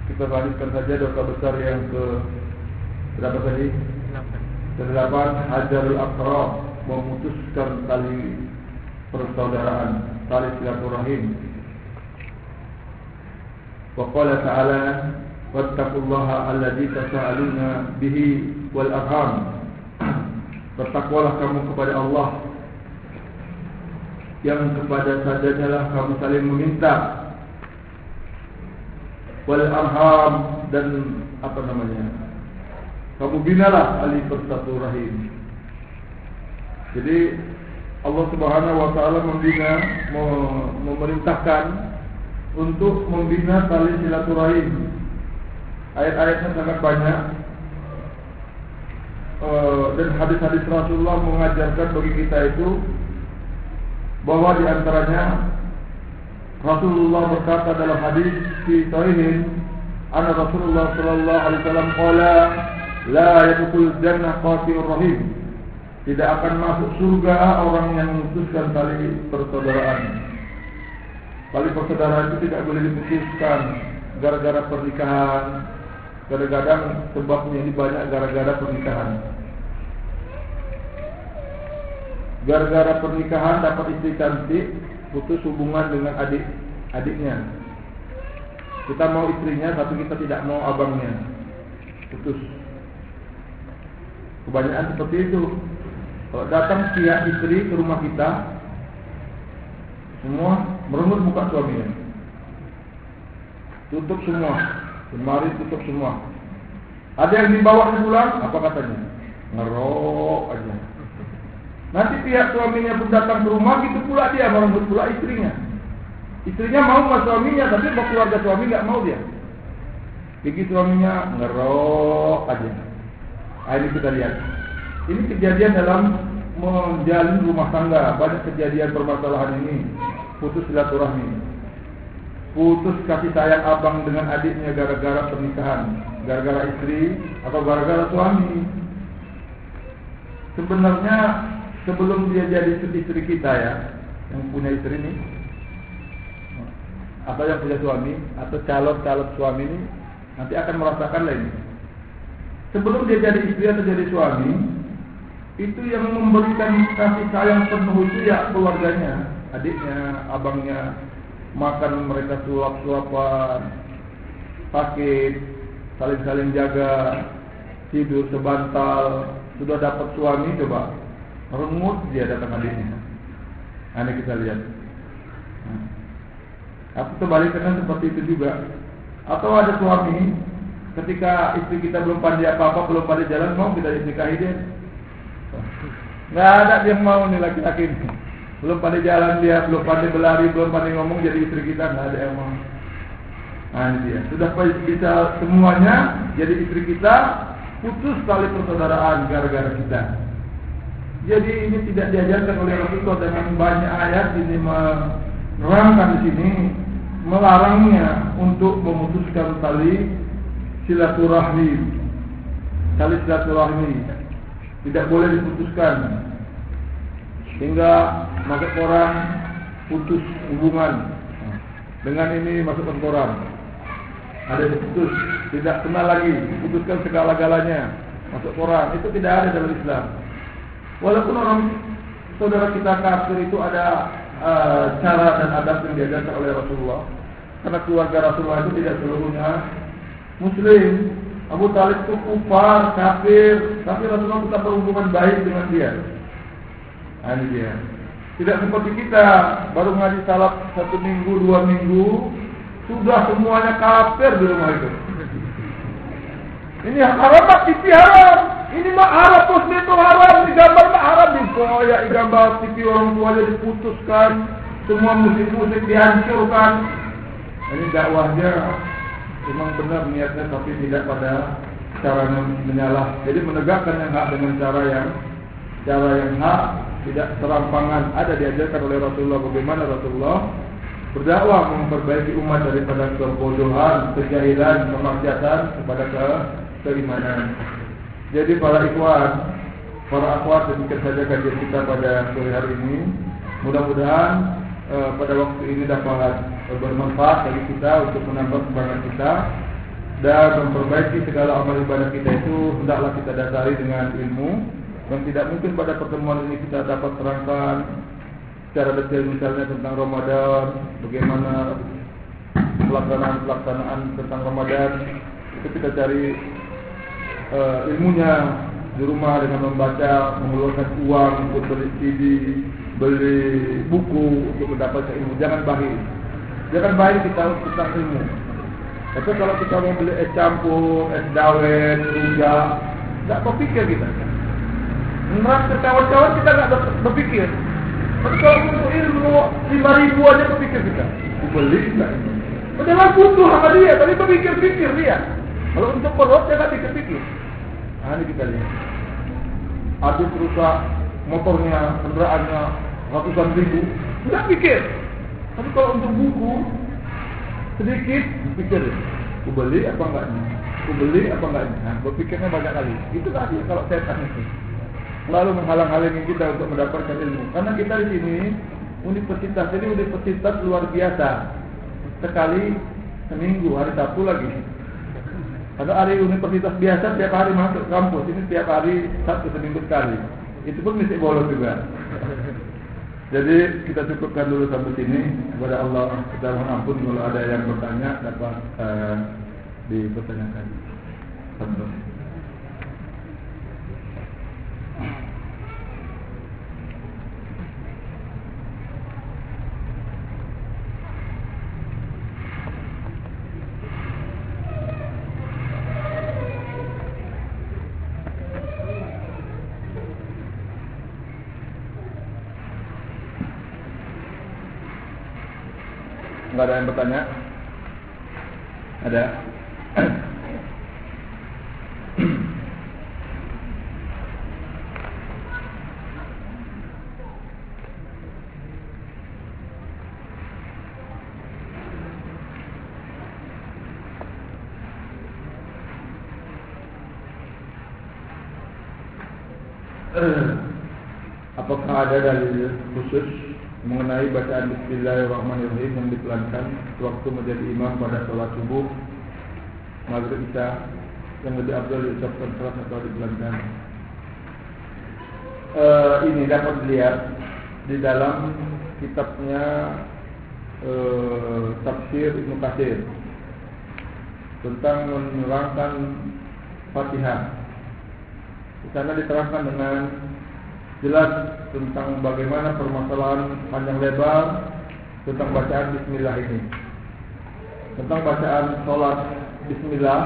kita lanjutkan saja dosa besar yang ke berapa tadi? Kedelapan hajarul akrab memutuskan tali persaudaraan, tali silaturahim. Wa qala ta'ala wattaqullaha alladzi tasaaluna bihi wal arham. Bertakwalah kamu kepada Allah yang kepada sadanya lah kamu saling meminta wal arham dan apa namanya? Kamu binalah ali bersatu rahim. Jadi Allah Subhanahu wa taala membina memerintahkan untuk membina tali silaturahim. Ayat-ayatnya sangat banyak. Eh, dan hadis-hadis Rasulullah mengajarkan bagi kita itu bahwa di antaranya Rasulullah berkata dalam hadis di Sahihin, "Ana Rasulullah sallallahu alaihi wasallam qala la yadkhul jannah qatirur rahim." Tidak akan masuk surga orang yang memutuskan tali persaudaraan. Tali persaudaraan itu tidak boleh diputuskan gara-gara pernikahan. Kadang-kadang sebabnya ini banyak gara-gara pernikahan. Gara-gara pernikahan dapat istri cantik, putus hubungan dengan adik adiknya. Kita mau istrinya tapi kita tidak mau abangnya. Putus. Kebanyakan seperti itu. Kalau datang pihak istri ke rumah kita, semua merenggut muka suaminya. Tutup semua, lemari tutup semua. Ada yang dibawa pulang, apa katanya? Ngerok aja. Nanti pihak suaminya pun datang ke rumah, gitu pula dia merenggut pula istrinya. Istrinya mau sama suaminya, tapi mau keluarga suami nggak mau dia. Gigi suaminya ngerok aja. Nah, ini kita lihat. Ini kejadian dalam menjalin rumah tangga. Banyak kejadian permasalahan ini. Putus silaturahmi. Putus kasih sayang abang dengan adiknya gara-gara pernikahan. Gara-gara istri atau gara-gara suami. Sebenarnya sebelum dia jadi istri kita ya, yang punya istri ini, atau yang punya suami, atau calon-calon suami ini, nanti akan merasakan lain. Sebelum dia jadi istri atau jadi suami, itu yang memberikan kasih sayang penuh itu ya keluarganya, adiknya, abangnya, makan mereka suap-suapan, sakit, saling-saling jaga, tidur sebantal, sudah dapat suami coba Rengut dia datang adiknya. Nah, ini kita lihat. Nah. Aku kebalikannya seperti itu juga. Atau ada suami ketika istri kita belum pandai apa-apa, belum pandai jalan, mau kita nikahi dia. Nggak ada yang mau nih laki-laki. Belum pandai jalan dia, belum pandai berlari, belum pandai ngomong jadi istri kita, nggak ada yang mau. Nah ini dia. Sudah bisa semuanya jadi istri kita, putus tali persaudaraan gara-gara kita. Jadi ini tidak diajarkan oleh Rasulullah dengan banyak ayat ini menerangkan di sini melarangnya untuk memutuskan tali silaturahmi. Tali silaturahmi tidak boleh diputuskan. Hingga masuk koran putus hubungan. Dengan ini masukkan koran. Ada diputus tidak kenal lagi diputuskan segala-galanya. Masuk koran itu tidak ada dalam Islam walaupun orang saudara kita kafir itu ada uh, cara dan adab yang diajarkan oleh Rasulullah karena keluarga Rasulullah itu tidak seluruhnya Muslim Abu Talib itu kufar, kafir, tapi Rasulullah tetap berhubungan baik dengan dia. Nah, ini dia. Tidak seperti kita baru ngaji salat satu minggu, dua minggu, sudah semuanya kafir di rumah itu. Ini haram TV haram. Ini mah haram, muslim itu haram. Digambar mah haram. Dikoyak, digambar TV orang tuanya diputuskan. Semua musik-musik dihancurkan. Ini dakwahnya memang benar niatnya tapi tidak pada cara menyalah. Jadi menegakkan yang hak dengan cara yang cara yang hak tidak serampangan. Ada diajarkan oleh Rasulullah bagaimana Rasulullah berdakwah memperbaiki umat daripada kebodohan, kejahilan, kemaksiatan kepada ke keimanan. Jadi para ikhwan, para akhwat demikian saja kajian kita pada sore hari ini. Mudah-mudahan eh, pada waktu ini dapat bermanfaat bagi kita untuk menambah kebanggaan kita dan memperbaiki segala amal ibadah kita itu hendaklah kita dasari dengan ilmu yang tidak mungkin pada pertemuan ini kita dapat terangkan secara detail misalnya tentang Ramadan, bagaimana pelaksanaan-pelaksanaan tentang Ramadan itu kita cari uh, ilmunya di rumah dengan membaca, mengeluarkan uang untuk beli CD, beli buku untuk mendapatkan ilmu. Jangan bahir. Jangan bahir kita tentang ilmu. Tapi kalau kita mau beli es campur, es dawet, rujak, tidak berpikir kita. Merasa kawan-kawan kita tidak berpikir. Tapi kalau untuk ilmu lima ribu aja berpikir kita. Beli ini. Padahal butuh sama dia, tapi berpikir-pikir dia. Kalau untuk perut tidak pikir-pikir. Nah ini kita lihat. Habis rusak motornya, kendaraannya ratusan ribu, tidak pikir. Tapi kalau untuk buku sedikit pikir, aku beli apa enggak ini, aku beli apa enggak ini. Nah, berpikirnya banyak kali. Itu tadi kalau setan itu. Lalu menghalang-halangi kita untuk mendapatkan ilmu. Karena kita di sini universitas ini universitas luar biasa. Sekali seminggu hari Sabtu lagi. Ada hari universitas biasa tiap hari masuk kampus, ini tiap hari satu seminggu sekali. Itu pun mesti bolos juga. Jadi kita cukupkan dulu sampai sini. Kepada Allah kita mohon ampun kalau ada yang bertanya dapat uh, dipertanyakan. Sampai. Enggak ada yang bertanya? Ada? Apakah ada dalil khusus mengenai bacaan Bismillahirrahmanirrahim yang dipelankan waktu menjadi imam pada sholat subuh maghrib isya yang lebih abdul diucapkan sholat atau dipelankan. Uh, ini dapat dilihat di dalam kitabnya uh, tafsir Ibnu Katsir tentang menerangkan Fatihah. Di sana diterangkan dengan jelas tentang bagaimana permasalahan panjang lebar tentang bacaan Bismillah ini. tentang bacaan sholat Bismillah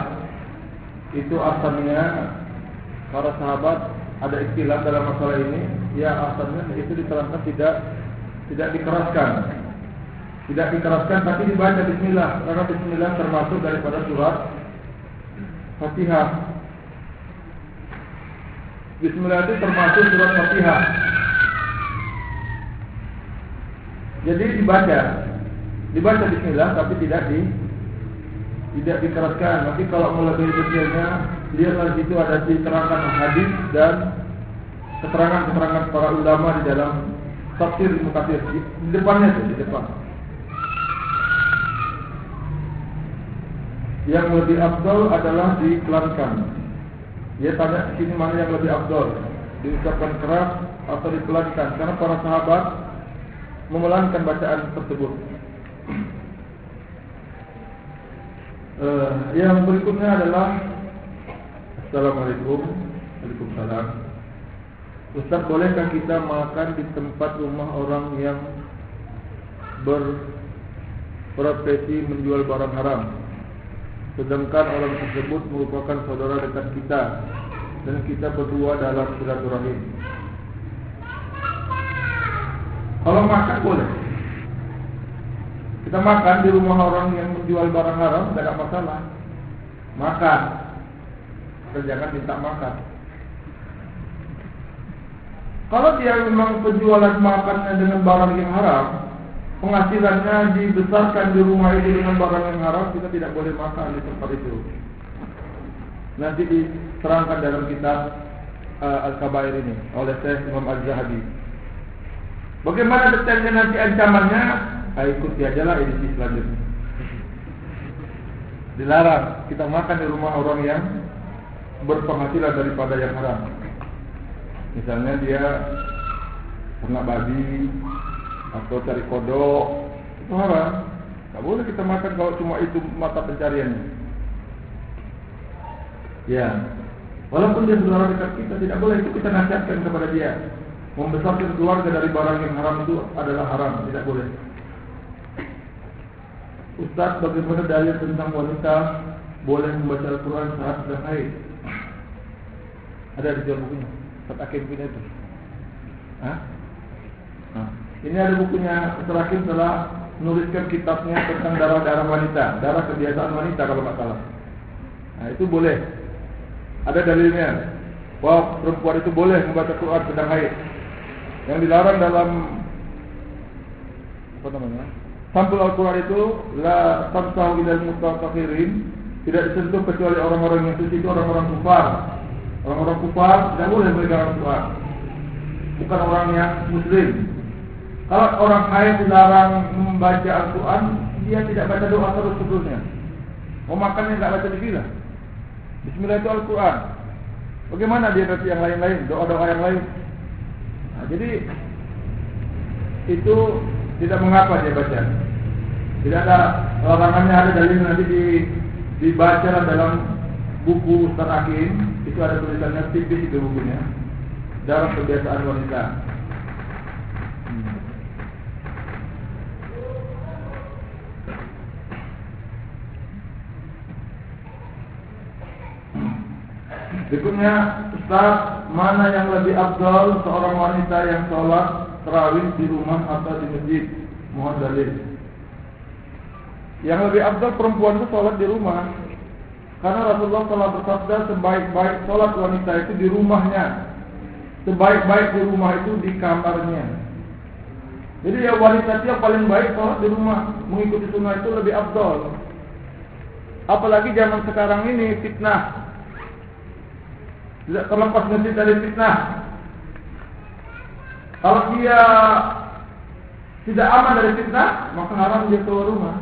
itu asalnya para sahabat ada istilah dalam masalah ini ya asalnya itu diterangkan tidak tidak dikeraskan tidak dikeraskan tapi dibaca Bismillah karena Bismillah termasuk daripada surat Fatihah Bismillah itu termasuk surat Fatihah jadi dibaca dibaca Bismillah tapi tidak di tidak dikeraskan. Nanti kalau melebihi detailnya, lihatlah situ ada diterangkan hadis dan keterangan-keterangan para ulama di dalam tafsir di, di depannya itu di depan. Yang lebih abdul adalah dipelankan. Dia tanya sini mana yang lebih abdul, diucapkan keras atau dipelankan? Karena para sahabat memelankan bacaan tersebut. Uh, yang berikutnya adalah Assalamualaikum Waalaikumsalam Ustaz bolehkah kita makan di tempat rumah orang yang Berprofesi menjual barang haram Sedangkan orang tersebut merupakan saudara dekat kita Dan kita berdua dalam silaturahim Kalau makan boleh kita makan di rumah orang yang menjual barang haram tidak ada masalah. Makan. Dan jangan minta makan. Kalau dia memang penjualan makannya dengan barang yang haram, penghasilannya dibesarkan di rumah itu dengan barang yang haram, kita tidak boleh makan di tempat itu. Nanti diterangkan dalam kitab uh, Al-Kabair ini oleh Syekh Imam Al-Zahabi. Bagaimana detailnya nanti ancamannya? Saya ikuti aja lah edisi selanjutnya. Dilarang kita makan di rumah orang yang berpenghasilan daripada yang haram. Misalnya dia ternak babi atau cari kodok itu haram. Tak boleh kita makan kalau cuma itu mata pencariannya. Ya, walaupun dia saudara dekat kita tidak boleh itu kita nasihatkan kepada dia. Membesarkan keluarga dari barang yang haram itu adalah haram, tidak boleh. Ustaz bagaimana dalil tentang wanita boleh membaca Al-Quran saat sedang haid? Ada di jual bukunya. Ustaz Akim punya itu. Hah? Nah. Ini ada bukunya Akim telah menuliskan kitabnya tentang darah-darah wanita, darah kebiasaan wanita kalau nggak salah. Nah itu boleh. Ada dalilnya. Bahwa perempuan itu boleh membaca Quran sedang haid. Yang dilarang dalam apa namanya? Sampul Al-Quran itu La tamsahu ilal mustaqafirin Tidak disentuh kecuali orang-orang yang suci itu orang-orang kufar Orang-orang kufar tidak boleh memegang Al-Quran Bukan orang yang muslim Kalau orang haid dilarang membaca Al-Quran Dia tidak baca doa terus sebelumnya. Mau makannya tidak baca bismillah. Bismillah itu Al-Quran. Bagaimana dia nanti yang lain-lain Doa-doa yang lain? Nah, Jadi Itu tidak mengapa dia baca. Tidak ada larangannya ada dalil nanti di, dibaca dalam buku Ustaz itu ada tulisannya tipis itu bukunya. Dalam kebiasaan wanita. Berikutnya Ustaz Mana yang lebih abdul Seorang wanita yang sholat terawih di rumah atau di masjid. Mohon dalil. Yang lebih abdul perempuan itu sholat di rumah. Karena Rasulullah telah bersabda sebaik-baik sholat wanita itu di rumahnya. Sebaik-baik di rumah itu di kamarnya. Jadi ya wanita yang paling baik sholat di rumah. Mengikuti sunnah itu lebih abdul. Apalagi zaman sekarang ini fitnah. Tidak terlepas dari fitnah. Kalau dia tidak aman dari fitnah, maka haram dia keluar rumah.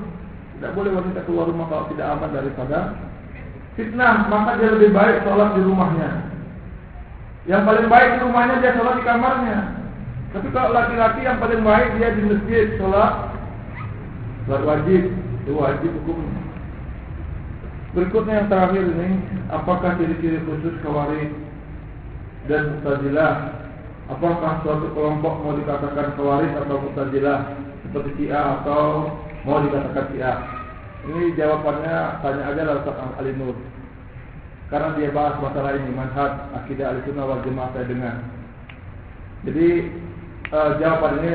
Tidak boleh wanita keluar rumah kalau tidak aman daripada fitnah, maka dia lebih baik sholat di rumahnya. Yang paling baik di rumahnya dia sholat di kamarnya. Tapi kalau laki-laki yang paling baik dia di masjid sholat, sholat wajib, itu wajib hukumnya. Berikutnya yang terakhir ini, apakah ciri-ciri khusus kawarid dan mutazilah Apakah suatu kelompok mau dikatakan khawarij atau mutazilah seperti Syiah atau mau dikatakan Syiah? Ini jawabannya tanya aja lah Ustaz Ali Nur. Karena dia bahas masalah ini manhaj akidah Ahlussunnah wal Jamaah saya dengar. Jadi uh, jawaban ini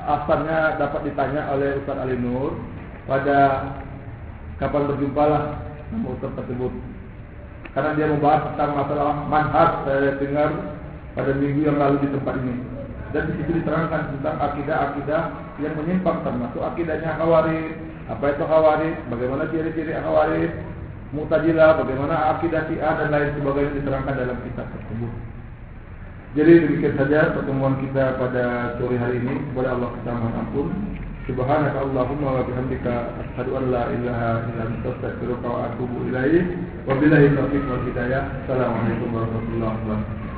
asalnya dapat ditanya oleh Ustaz Ali Nur pada kapan berjumpa Ustaz tersebut. Karena dia membahas tentang masalah manhaj saya dengar pada minggu yang lalu di tempat ini. Dan di situ diterangkan tentang akidah-akidah yang menyimpang termasuk akidahnya Khawarij. Apa itu Khawarij? Bagaimana ciri-ciri Khawarij? Mu'tazilah, bagaimana akidah Syiah dan lain sebagainya diterangkan dalam kitab tersebut. Jadi demikian saja pertemuan kita pada sore hari ini. Kepada Allah kita mohon ampun. Subhanaka Allahumma wa bihamdika asyhadu an la illa anta astaghfiruka wa atubu ilaik. Wabillahi taufiq wal hidayah. Assalamualaikum warahmatullahi wabarakatuh.